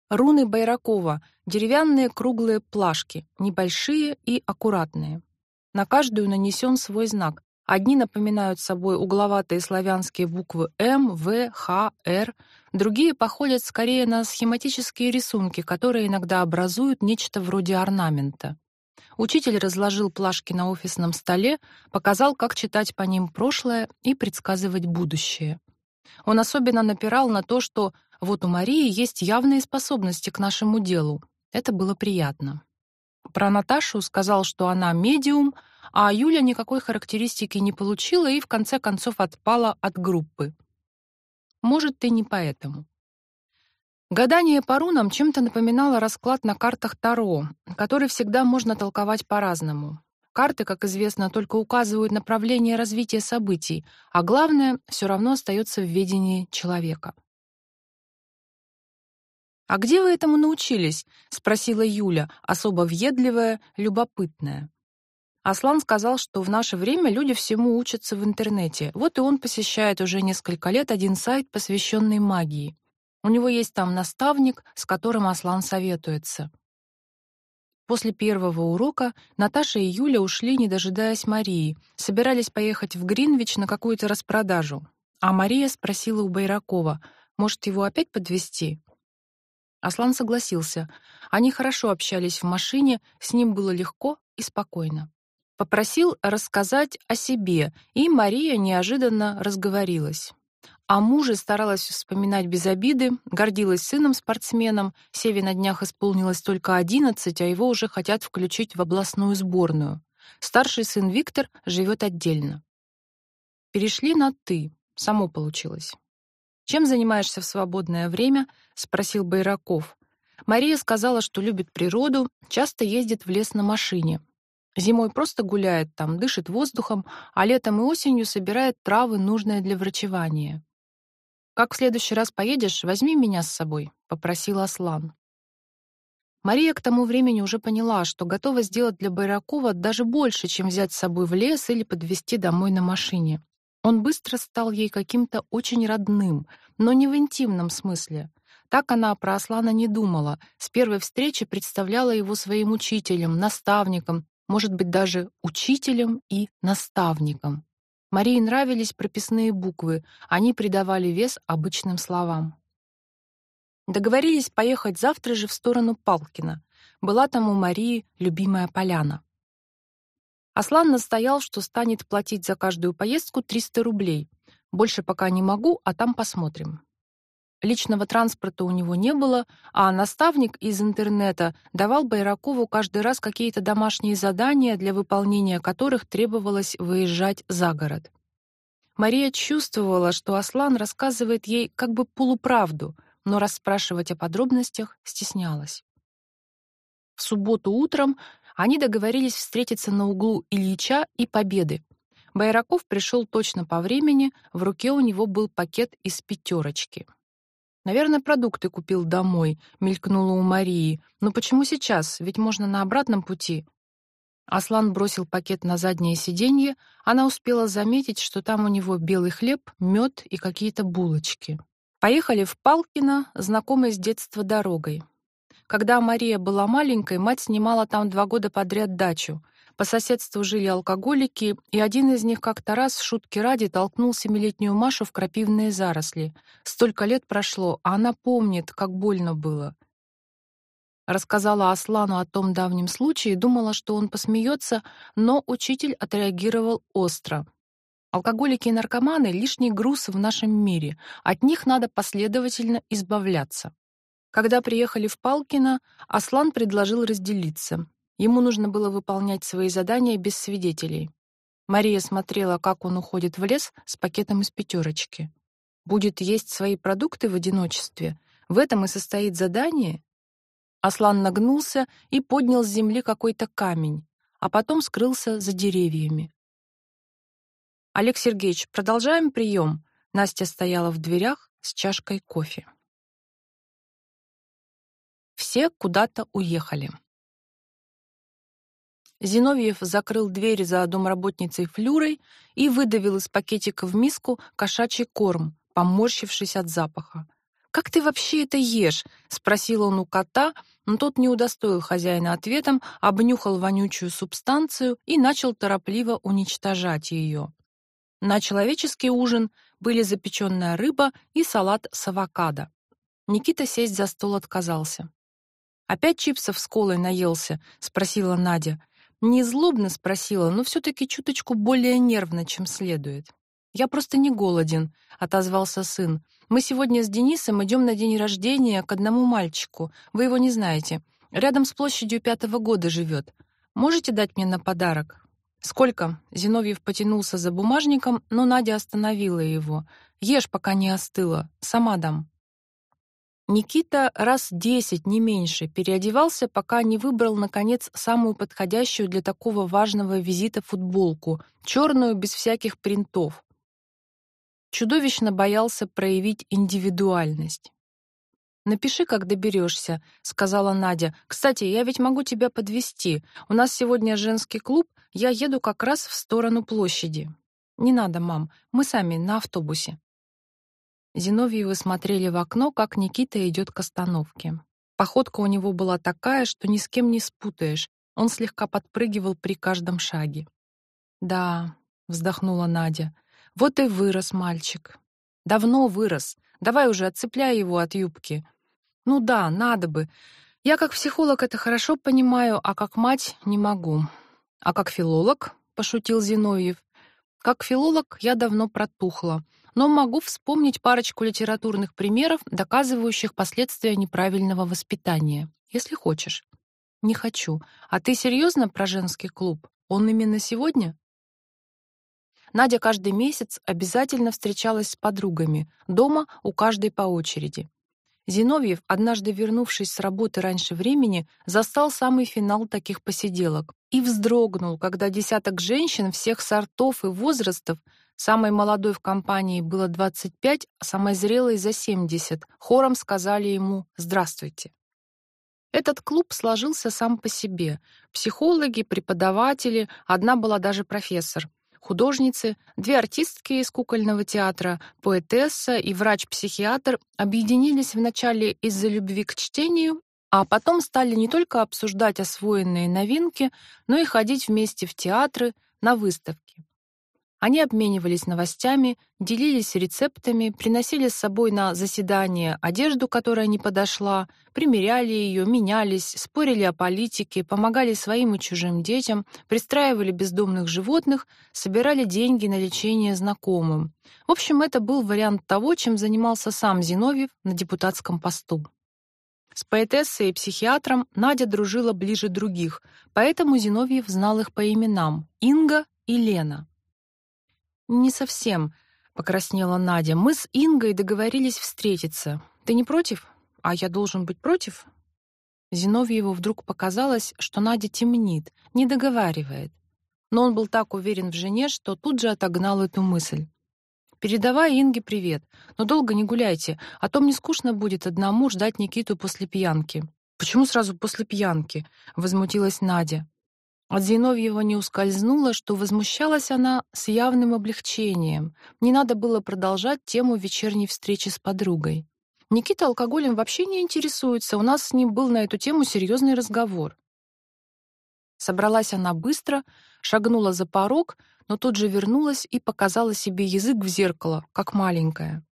Руны Байракова деревянные круглые плашки, небольшие и аккуратные. На каждую нанесен свой знак. Одни напоминают собой угловатые славянские буквы М, В, Х, Р, другие походят скорее на схематические рисунки, которые иногда образуют нечто вроде орнамента. Учитель разложил плашки на офисном столе, показал, как читать по ним прошлое и предсказывать будущее. Он особенно напирал на то, что вот у Марии есть явные способности к нашему делу. Это было приятно. Про Наташу сказал, что она медиум, а Юля никакой характеристики не получила и в конце концов отпала от группы. Может, ты не поэтому. Гадание по рунам чем-то напоминало расклад на картах Таро, который всегда можно толковать по-разному. Карты, как известно, только указывают направление развития событий, а главное, все равно остается в ведении человека. «А где вы этому научились?» — спросила Юля, особо въедливая, любопытная. Аслан сказал, что в наше время люди всему учатся в интернете. Вот и он посещает уже несколько лет один сайт, посвященный магии. У него есть там наставник, с которым Аслан советуется. После первого урока Наташа и Юля ушли, не дожидаясь Марии, собирались поехать в Гринвич на какую-то распродажу. А Мария спросила у Байракова, может, его опять подвести? Аслан согласился. Они хорошо общались в машине, с ним было легко и спокойно. Попросил рассказать о себе, и Мария неожиданно разговорилась. О муже старалась вспоминать без обиды, гордилась сыном-спортсменом. Севе на днях исполнилось только 11, а его уже хотят включить в областную сборную. Старший сын Виктор живет отдельно. Перешли на ты. Само получилось. Чем занимаешься в свободное время? спросил Байраков. Мария сказала, что любит природу, часто ездит в лес на машине. Зимой просто гуляет там, дышит воздухом, а летом и осенью собирает травы, нужные для врачевания. Как в следующий раз поедешь, возьми меня с собой, попросил Аслан. Мария к тому времени уже поняла, что готова сделать для Байракова даже больше, чем взять с собой в лес или подвезти домой на машине. Он быстро стал ей каким-то очень родным, но не в интимном смысле. Так она про Аслана не думала. С первой встречи представляла его своим учителем, наставником, может быть, даже учителем и наставником. Марии нравились прописные буквы, они придавали вес обычным словам. Договорились поехать завтра же в сторону Палкина. Была там у Марии любимая поляна. Аслан настоял, что станет платить за каждую поездку 300 рублей. Больше пока не могу, а там посмотрим. Личного транспорта у него не было, а наставник из интернета давал Байракову каждый раз какие-то домашние задания, для выполнения которых требовалось выезжать за город. Мария чувствовала, что Аслан рассказывает ей как бы полуправду, но расспрашивать о подробностях стеснялась. В субботу утром они договорились встретиться на углу Ильича и Победы. Байраков пришел точно по времени, в руке у него был пакет из пятерочки. Наверное, продукты купил домой, мелькнуло у Марии. Но почему сейчас? Ведь можно на обратном пути. Аслан бросил пакет на заднее сиденье. Она успела заметить, что там у него белый хлеб, мед и какие-то булочки. Поехали в Палкино, знакомой с детства дорогой. Когда Мария была маленькой, мать снимала там два года подряд дачу. По соседству жили алкоголики, и один из них как-то раз в шутке ради толкнул семилетнюю Машу в крапивные заросли. Столько лет прошло, а она помнит, как больно было. Рассказала Аслану о том давнем случае, думала, что он посмеется, но учитель отреагировал остро. Алкоголики и наркоманы — лишний груз в нашем мире. От них надо последовательно избавляться. Когда приехали в Палкино, Аслан предложил разделиться. Ему нужно было выполнять свои задания без свидетелей. Мария смотрела, как он уходит в лес с пакетом из пятерочки. Будет есть свои продукты в одиночестве. В этом и состоит задание. Аслан нагнулся и поднял с земли какой-то камень, а потом скрылся за деревьями. Олег Сергеевич, продолжаем прием?» Настя стояла в дверях с чашкой кофе. Все куда-то уехали. Зиновьев закрыл дверь за домработницей Флюрой и выдавил из пакетика в миску кошачий корм, поморщившись от запаха. Как ты вообще это ешь? спросил он у кота, но тот не удостоил хозяина ответом, обнюхал вонючую субстанцию и начал торопливо уничтожать ее. На человеческий ужин были запеченная рыба и салат с авокадо. Никита сесть за стол отказался. Опять чипсов с колой наелся, спросила Надя. Не злобно спросила, но все таки чуточку более нервно, чем следует. Я просто не голоден, отозвался сын. Мы сегодня с Денисом идем на день рождения к одному мальчику. Вы его не знаете. Рядом с площадью пятого года живет. Можете дать мне на подарок? Сколько? Зиновьев потянулся за бумажником, но Надя остановила его. Ешь, пока не остыло. Сама дам. Никита раз десять, не меньше, переодевался, пока не выбрал наконец самую подходящую для такого важного визита футболку, черную без всяких принтов чудовищно боялся проявить индивидуальность. Напиши, как доберешься», — сказала Надя. Кстати, я ведь могу тебя подвести. У нас сегодня женский клуб, я еду как раз в сторону площади. Не надо, мам, мы сами на автобусе. Зиновьевы смотрели в окно, как Никита идет к остановке. Походка у него была такая, что ни с кем не спутаешь. Он слегка подпрыгивал при каждом шаге. "Да", вздохнула Надя. Вот и вырос мальчик. Давно вырос. Давай уже отцепляй его от юбки. Ну да, надо бы. Я как психолог это хорошо понимаю, а как мать не могу. А как филолог, пошутил Зиновьев. Как филолог я давно протухла, но могу вспомнить парочку литературных примеров, доказывающих последствия неправильного воспитания, если хочешь. Не хочу. А ты серьезно про женский клуб? Он именно сегодня? Надя каждый месяц обязательно встречалась с подругами, дома у каждой по очереди. Зиновьев, однажды вернувшись с работы раньше времени, застал самый финал таких посиделок и вздрогнул, когда десяток женщин всех сортов и возрастов, самой молодой в компании было 25, а самой зрелой за 70, хором сказали ему «Здравствуйте». Этот клуб сложился сам по себе. Психологи, преподаватели, одна была даже профессор художницы, две артистки из кукольного театра, поэтесса и врач-психиатр объединились вначале из-за любви к чтению, а потом стали не только обсуждать освоенные новинки, но и ходить вместе в театры, на выставки. Они обменивались новостями, делились рецептами, приносили с собой на заседание одежду, которая не подошла, примеряли ее, менялись, спорили о политике, помогали своим и чужим детям, пристраивали бездомных животных, собирали деньги на лечение знакомым. В общем, это был вариант того, чем занимался сам Зиновьев на депутатском посту. С поэтессой и психиатром Надя дружила ближе других, поэтому Зиновьев знал их по именам: Инга и Лена. Не совсем, покраснела Надя. Мы с Ингой договорились встретиться. Ты не против? А я должен быть против? Зиновьеву вдруг показалось, что Надя темнит, не договаривает. Но он был так уверен в жене, что тут же отогнал эту мысль. Передавай Инге привет, но долго не гуляйте, а то мне скучно будет одному ждать Никиту после пьянки. Почему сразу после пьянки? возмутилась Надя. От Зиновьева не ускользнуло, что возмущалась она с явным облегчением. Не надо было продолжать тему вечерней встречи с подругой. Никита алкоголем вообще не интересуется, у нас с ним был на эту тему серьезный разговор. Собралась она быстро, шагнула за порог, но тут же вернулась и показала себе язык в зеркало, как маленькая.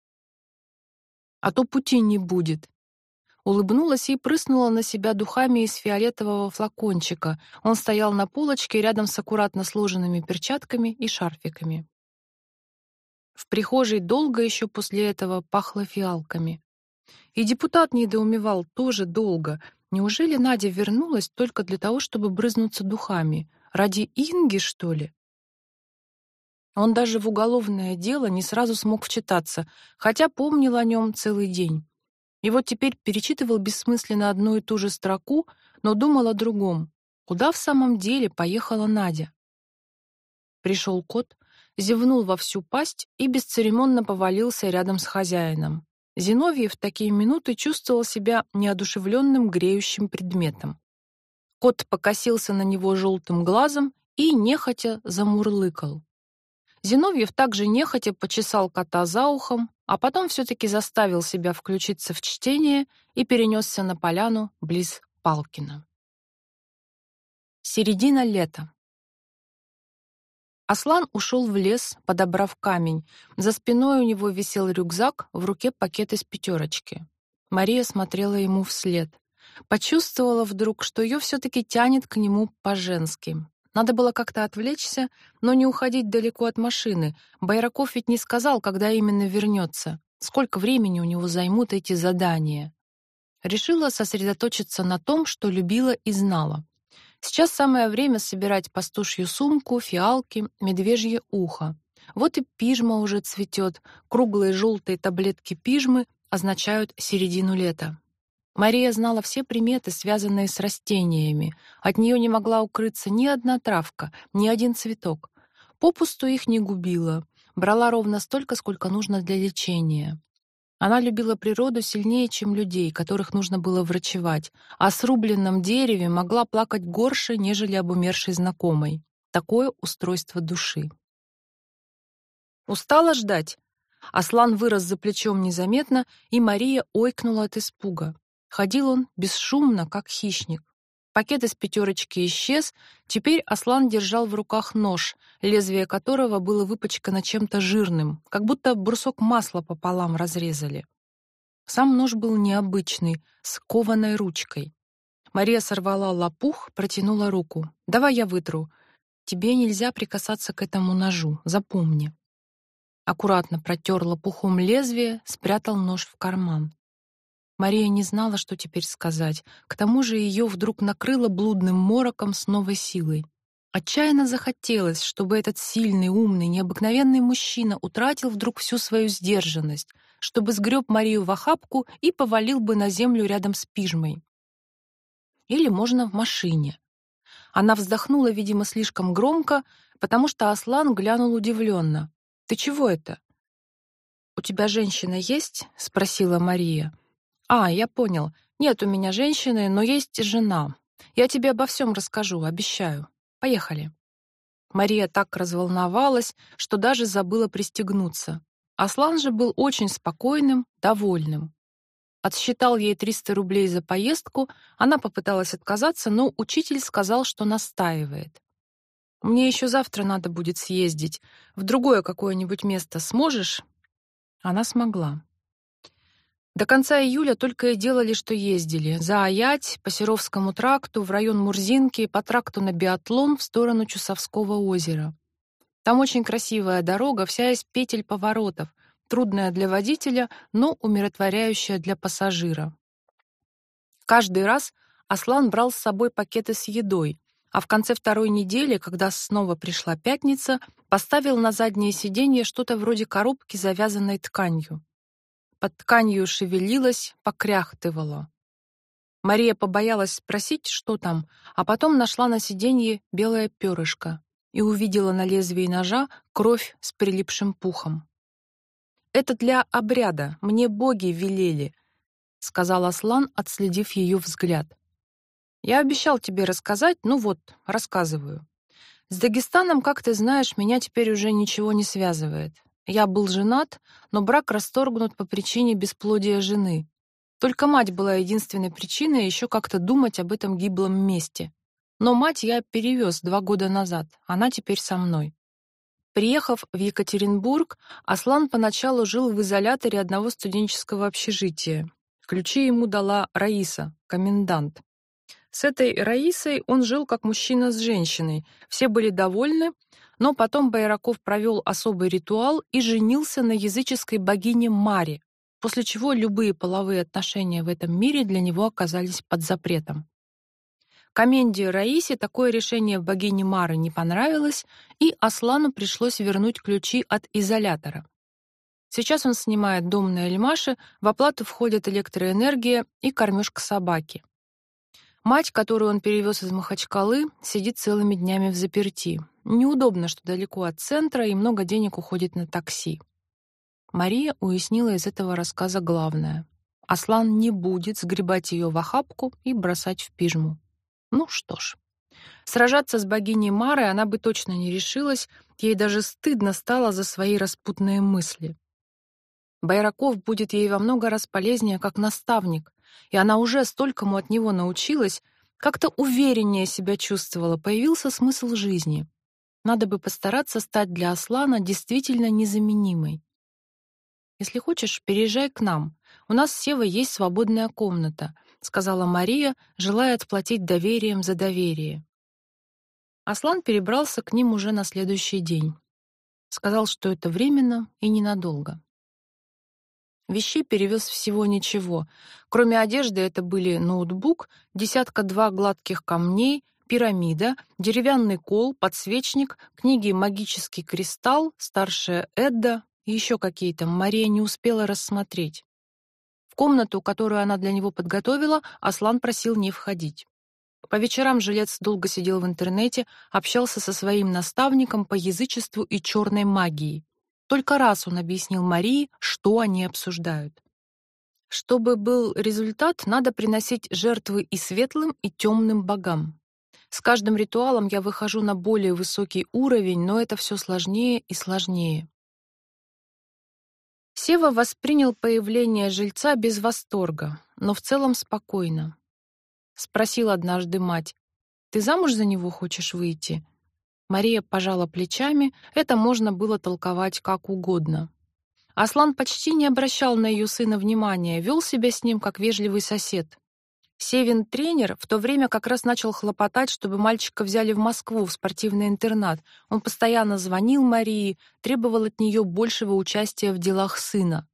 А то пути не будет улыбнулась и прыснула на себя духами из фиолетового флакончика. Он стоял на полочке рядом с аккуратно сложенными перчатками и шарфиками. В прихожей долго еще после этого пахло фиалками. И депутат недоумевал тоже долго. Неужели Надя вернулась только для того, чтобы брызнуться духами? Ради Инги, что ли? Он даже в уголовное дело не сразу смог вчитаться, хотя помнил о нем целый день. И вот теперь перечитывал бессмысленно одну и ту же строку, но думал о другом. Куда в самом деле поехала Надя? Пришел кот, зевнул во всю пасть и бесцеремонно повалился рядом с хозяином. Зиновьев в такие минуты чувствовал себя неодушевленным греющим предметом. Кот покосился на него желтым глазом и нехотя замурлыкал. Зиновьев также нехотя почесал кота за ухом, а потом все таки заставил себя включиться в чтение и перенесся на поляну близ Палкина. Середина лета. Аслан ушел в лес, подобрав камень. За спиной у него висел рюкзак, в руке пакет из пятерочки. Мария смотрела ему вслед. Почувствовала вдруг, что ее все таки тянет к нему по-женски. Надо было как-то отвлечься, но не уходить далеко от машины. Байраков ведь не сказал, когда именно вернется. Сколько времени у него займут эти задания. Решила сосредоточиться на том, что любила и знала. Сейчас самое время собирать пастушью сумку, фиалки, медвежье ухо. Вот и пижма уже цветет. Круглые желтые таблетки пижмы означают середину лета. Мария знала все приметы, связанные с растениями. От нее не могла укрыться ни одна травка, ни один цветок. Попусту их не губила, брала ровно столько, сколько нужно для лечения. Она любила природу сильнее, чем людей, которых нужно было врачевать, а о срубленном дереве могла плакать горше, нежели об умершей знакомой. Такое устройство души. Устала ждать. Аслан вырос за плечом незаметно, и Мария ойкнула от испуга. Ходил он бесшумно, как хищник. Пакет из пятерочки исчез, теперь Аслан держал в руках нож, лезвие которого было выпачкано чем-то жирным, как будто брусок масла пополам разрезали. Сам нож был необычный, с кованой ручкой. Мария сорвала лопух, протянула руку. «Давай я вытру. Тебе нельзя прикасаться к этому ножу, запомни». Аккуратно протер лопухом лезвие, спрятал нож в карман. Мария не знала, что теперь сказать. К тому же ее вдруг накрыло блудным мороком с новой силой. Отчаянно захотелось, чтобы этот сильный, умный, необыкновенный мужчина утратил вдруг всю свою сдержанность, чтобы сгреб Марию в охапку и повалил бы на землю рядом с пижмой. Или можно в машине. Она вздохнула, видимо, слишком громко, потому что Аслан глянул удивленно. «Ты чего это?» «У тебя женщина есть?» — спросила Мария. А, я понял. Нет у меня женщины, но есть жена. Я тебе обо всем расскажу, обещаю. Поехали. Мария так разволновалась, что даже забыла пристегнуться. Аслан же был очень спокойным, довольным. Отсчитал ей 300 рублей за поездку, она попыталась отказаться, но учитель сказал, что настаивает. Мне еще завтра надо будет съездить в другое какое-нибудь место. Сможешь? Она смогла. До конца июля только и делали, что ездили. За Аять, по Серовскому тракту, в район Мурзинки, по тракту на биатлон в сторону Чусовского озера. Там очень красивая дорога, вся из петель поворотов, трудная для водителя, но умиротворяющая для пассажира. Каждый раз Аслан брал с собой пакеты с едой, а в конце второй недели, когда снова пришла пятница, поставил на заднее сиденье что-то вроде коробки, завязанной тканью под тканью шевелилась, покряхтывала. Мария побоялась спросить, что там, а потом нашла на сиденье белое перышко и увидела на лезвии ножа кровь с прилипшим пухом. «Это для обряда, мне боги велели», — сказал Аслан, отследив ее взгляд. «Я обещал тебе рассказать, ну вот, рассказываю. С Дагестаном, как ты знаешь, меня теперь уже ничего не связывает. Я был женат, но брак расторгнут по причине бесплодия жены. Только мать была единственной причиной еще как-то думать об этом гиблом месте. Но мать я перевез два года назад, она теперь со мной. Приехав в Екатеринбург, Аслан поначалу жил в изоляторе одного студенческого общежития. Ключи ему дала Раиса, комендант. С этой Раисой он жил как мужчина с женщиной. Все были довольны, но потом Байраков провел особый ритуал и женился на языческой богине Маре, после чего любые половые отношения в этом мире для него оказались под запретом. Коменде Раисе такое решение богини Мары не понравилось, и Аслану пришлось вернуть ключи от изолятора. Сейчас он снимает дом на Эльмаше, в оплату входит электроэнергия и кормежка собаки. Мать, которую он перевез из Махачкалы, сидит целыми днями в заперти. Неудобно, что далеко от центра и много денег уходит на такси. Мария уяснила из этого рассказа главное. Аслан не будет сгребать ее в охапку и бросать в пижму. Ну что ж. Сражаться с богиней Марой она бы точно не решилась, ей даже стыдно стало за свои распутные мысли. Байраков будет ей во много раз полезнее как наставник, и она уже столькому от него научилась, как-то увереннее себя чувствовала, появился смысл жизни. Надо бы постараться стать для Аслана действительно незаменимой. Если хочешь, переезжай к нам. У нас с Севой есть свободная комната, сказала Мария, желая отплатить доверием за доверие. Аслан перебрался к ним уже на следующий день. Сказал, что это временно и ненадолго. Вещей перевез всего ничего. Кроме одежды это были ноутбук, десятка-два гладких камней, пирамида, деревянный кол, подсвечник, книги «Магический кристалл», «Старшая Эдда» и еще какие-то Мария не успела рассмотреть. В комнату, которую она для него подготовила, Аслан просил не входить. По вечерам жилец долго сидел в интернете, общался со своим наставником по язычеству и черной магии. Только раз он объяснил Марии, что они обсуждают. Чтобы был результат, надо приносить жертвы и светлым, и темным богам. С каждым ритуалом я выхожу на более высокий уровень, но это все сложнее и сложнее. Сева воспринял появление жильца без восторга, но в целом спокойно. Спросил однажды мать: "Ты замуж за него хочешь выйти?" Мария пожала плечами, это можно было толковать как угодно. Аслан почти не обращал на ее сына внимания, вел себя с ним как вежливый сосед. Севин тренер в то время как раз начал хлопотать, чтобы мальчика взяли в Москву в спортивный интернат. Он постоянно звонил Марии, требовал от нее большего участия в делах сына.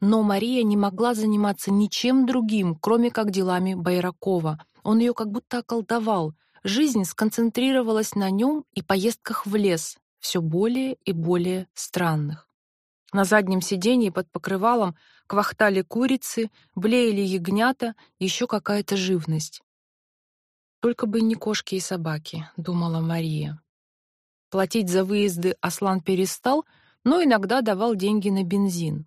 Но Мария не могла заниматься ничем другим, кроме как делами Байракова. Он ее как будто околдовал. Жизнь сконцентрировалась на нем и поездках в лес, все более и более странных. На заднем сиденье под покрывалом квахтали курицы, блеяли ягнята, еще какая-то живность. Только бы не кошки и собаки, думала Мария. Платить за выезды Аслан перестал, но иногда давал деньги на бензин.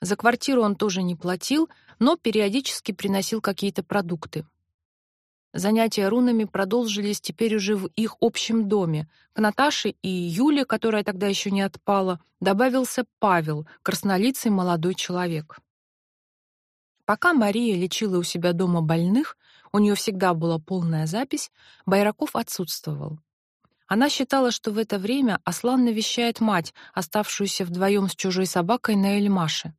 За квартиру он тоже не платил, но периодически приносил какие-то продукты. Занятия рунами продолжились теперь уже в их общем доме. К Наташе и Юле, которая тогда еще не отпала, добавился Павел, краснолицый молодой человек. Пока Мария лечила у себя дома больных, у нее всегда была полная запись, Байраков отсутствовал. Она считала, что в это время Аслан навещает мать, оставшуюся вдвоем с чужой собакой на Эльмаше.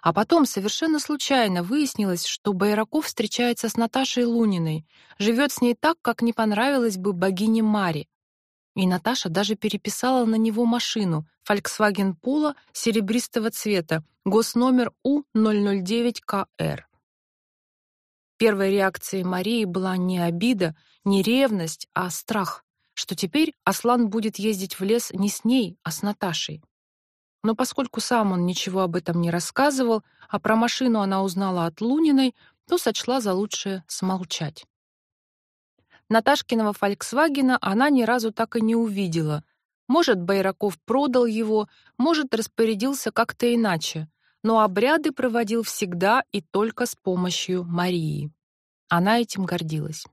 А потом совершенно случайно выяснилось, что Байраков встречается с Наташей Луниной, живет с ней так, как не понравилось бы богине Маре. И Наташа даже переписала на него машину Volkswagen Polo серебристого цвета, госномер У009КР. Первой реакцией Марии была не обида, не ревность, а страх, что теперь Аслан будет ездить в лес не с ней, а с Наташей. Но поскольку сам он ничего об этом не рассказывал, а про машину она узнала от Луниной, то сочла за лучшее смолчать. Наташкиного Фольксвагена она ни разу так и не увидела. Может, Байраков продал его, может, распорядился как-то иначе, но обряды проводил всегда и только с помощью Марии. Она этим гордилась.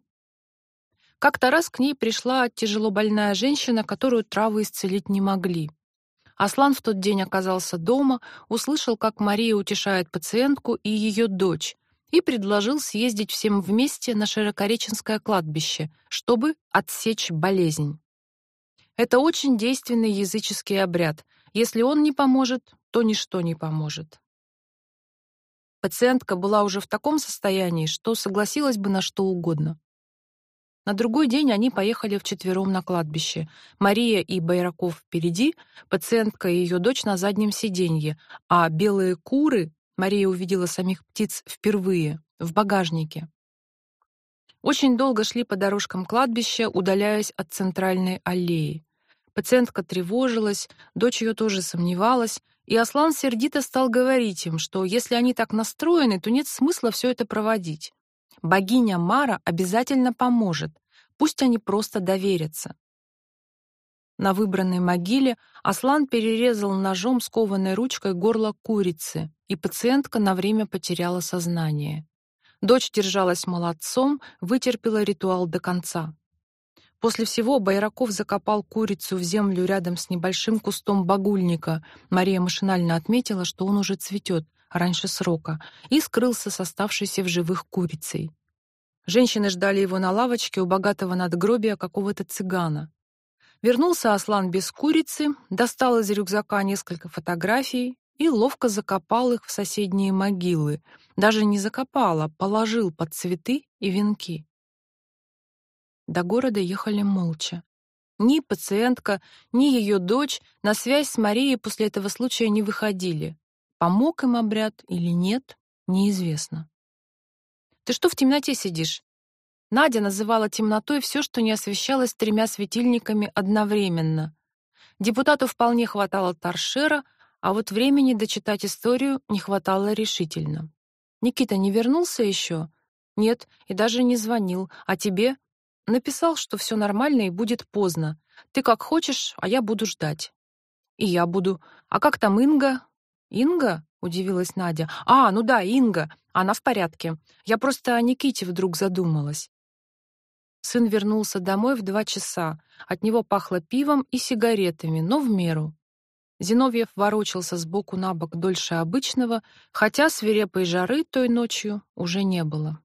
Как-то раз к ней пришла тяжелобольная женщина, которую травы исцелить не могли. Аслан в тот день оказался дома, услышал, как Мария утешает пациентку и ее дочь, и предложил съездить всем вместе на Широкореченское кладбище, чтобы отсечь болезнь. Это очень действенный языческий обряд. Если он не поможет, то ничто не поможет. Пациентка была уже в таком состоянии, что согласилась бы на что угодно. На другой день они поехали вчетвером на кладбище. Мария и Байраков впереди, пациентка и ее дочь на заднем сиденье, а белые куры, Мария увидела самих птиц впервые, в багажнике. Очень долго шли по дорожкам кладбища, удаляясь от центральной аллеи. Пациентка тревожилась, дочь ее тоже сомневалась, и Аслан сердито стал говорить им, что если они так настроены, то нет смысла все это проводить. Богиня Мара обязательно поможет. Пусть они просто доверятся. На выбранной могиле Аслан перерезал ножом с кованой ручкой горло курицы, и пациентка на время потеряла сознание. Дочь держалась молодцом, вытерпела ритуал до конца. После всего Байраков закопал курицу в землю рядом с небольшим кустом багульника. Мария машинально отметила, что он уже цветет раньше срока, и скрылся с оставшейся в живых курицей. Женщины ждали его на лавочке у богатого надгробия какого-то цыгана. Вернулся Аслан без курицы, достал из рюкзака несколько фотографий и ловко закопал их в соседние могилы. Даже не закопал, а положил под цветы и венки. До города ехали молча. Ни пациентка, ни ее дочь на связь с Марией после этого случая не выходили. Помог им обряд или нет, неизвестно. Ты что в темноте сидишь? Надя называла темнотой все, что не освещалось тремя светильниками одновременно. Депутату вполне хватало торшера, а вот времени дочитать историю не хватало решительно. Никита не вернулся еще? Нет, и даже не звонил. А тебе? Написал, что все нормально и будет поздно. Ты как хочешь, а я буду ждать. И я буду. А как там Инга? Инга? удивилась Надя. А, ну да, Инга. Она в порядке. Я просто о Никите вдруг задумалась. Сын вернулся домой в два часа. От него пахло пивом и сигаретами, но в меру. Зиновьев ворочался с боку на бок дольше обычного, хотя свирепой жары той ночью уже не было.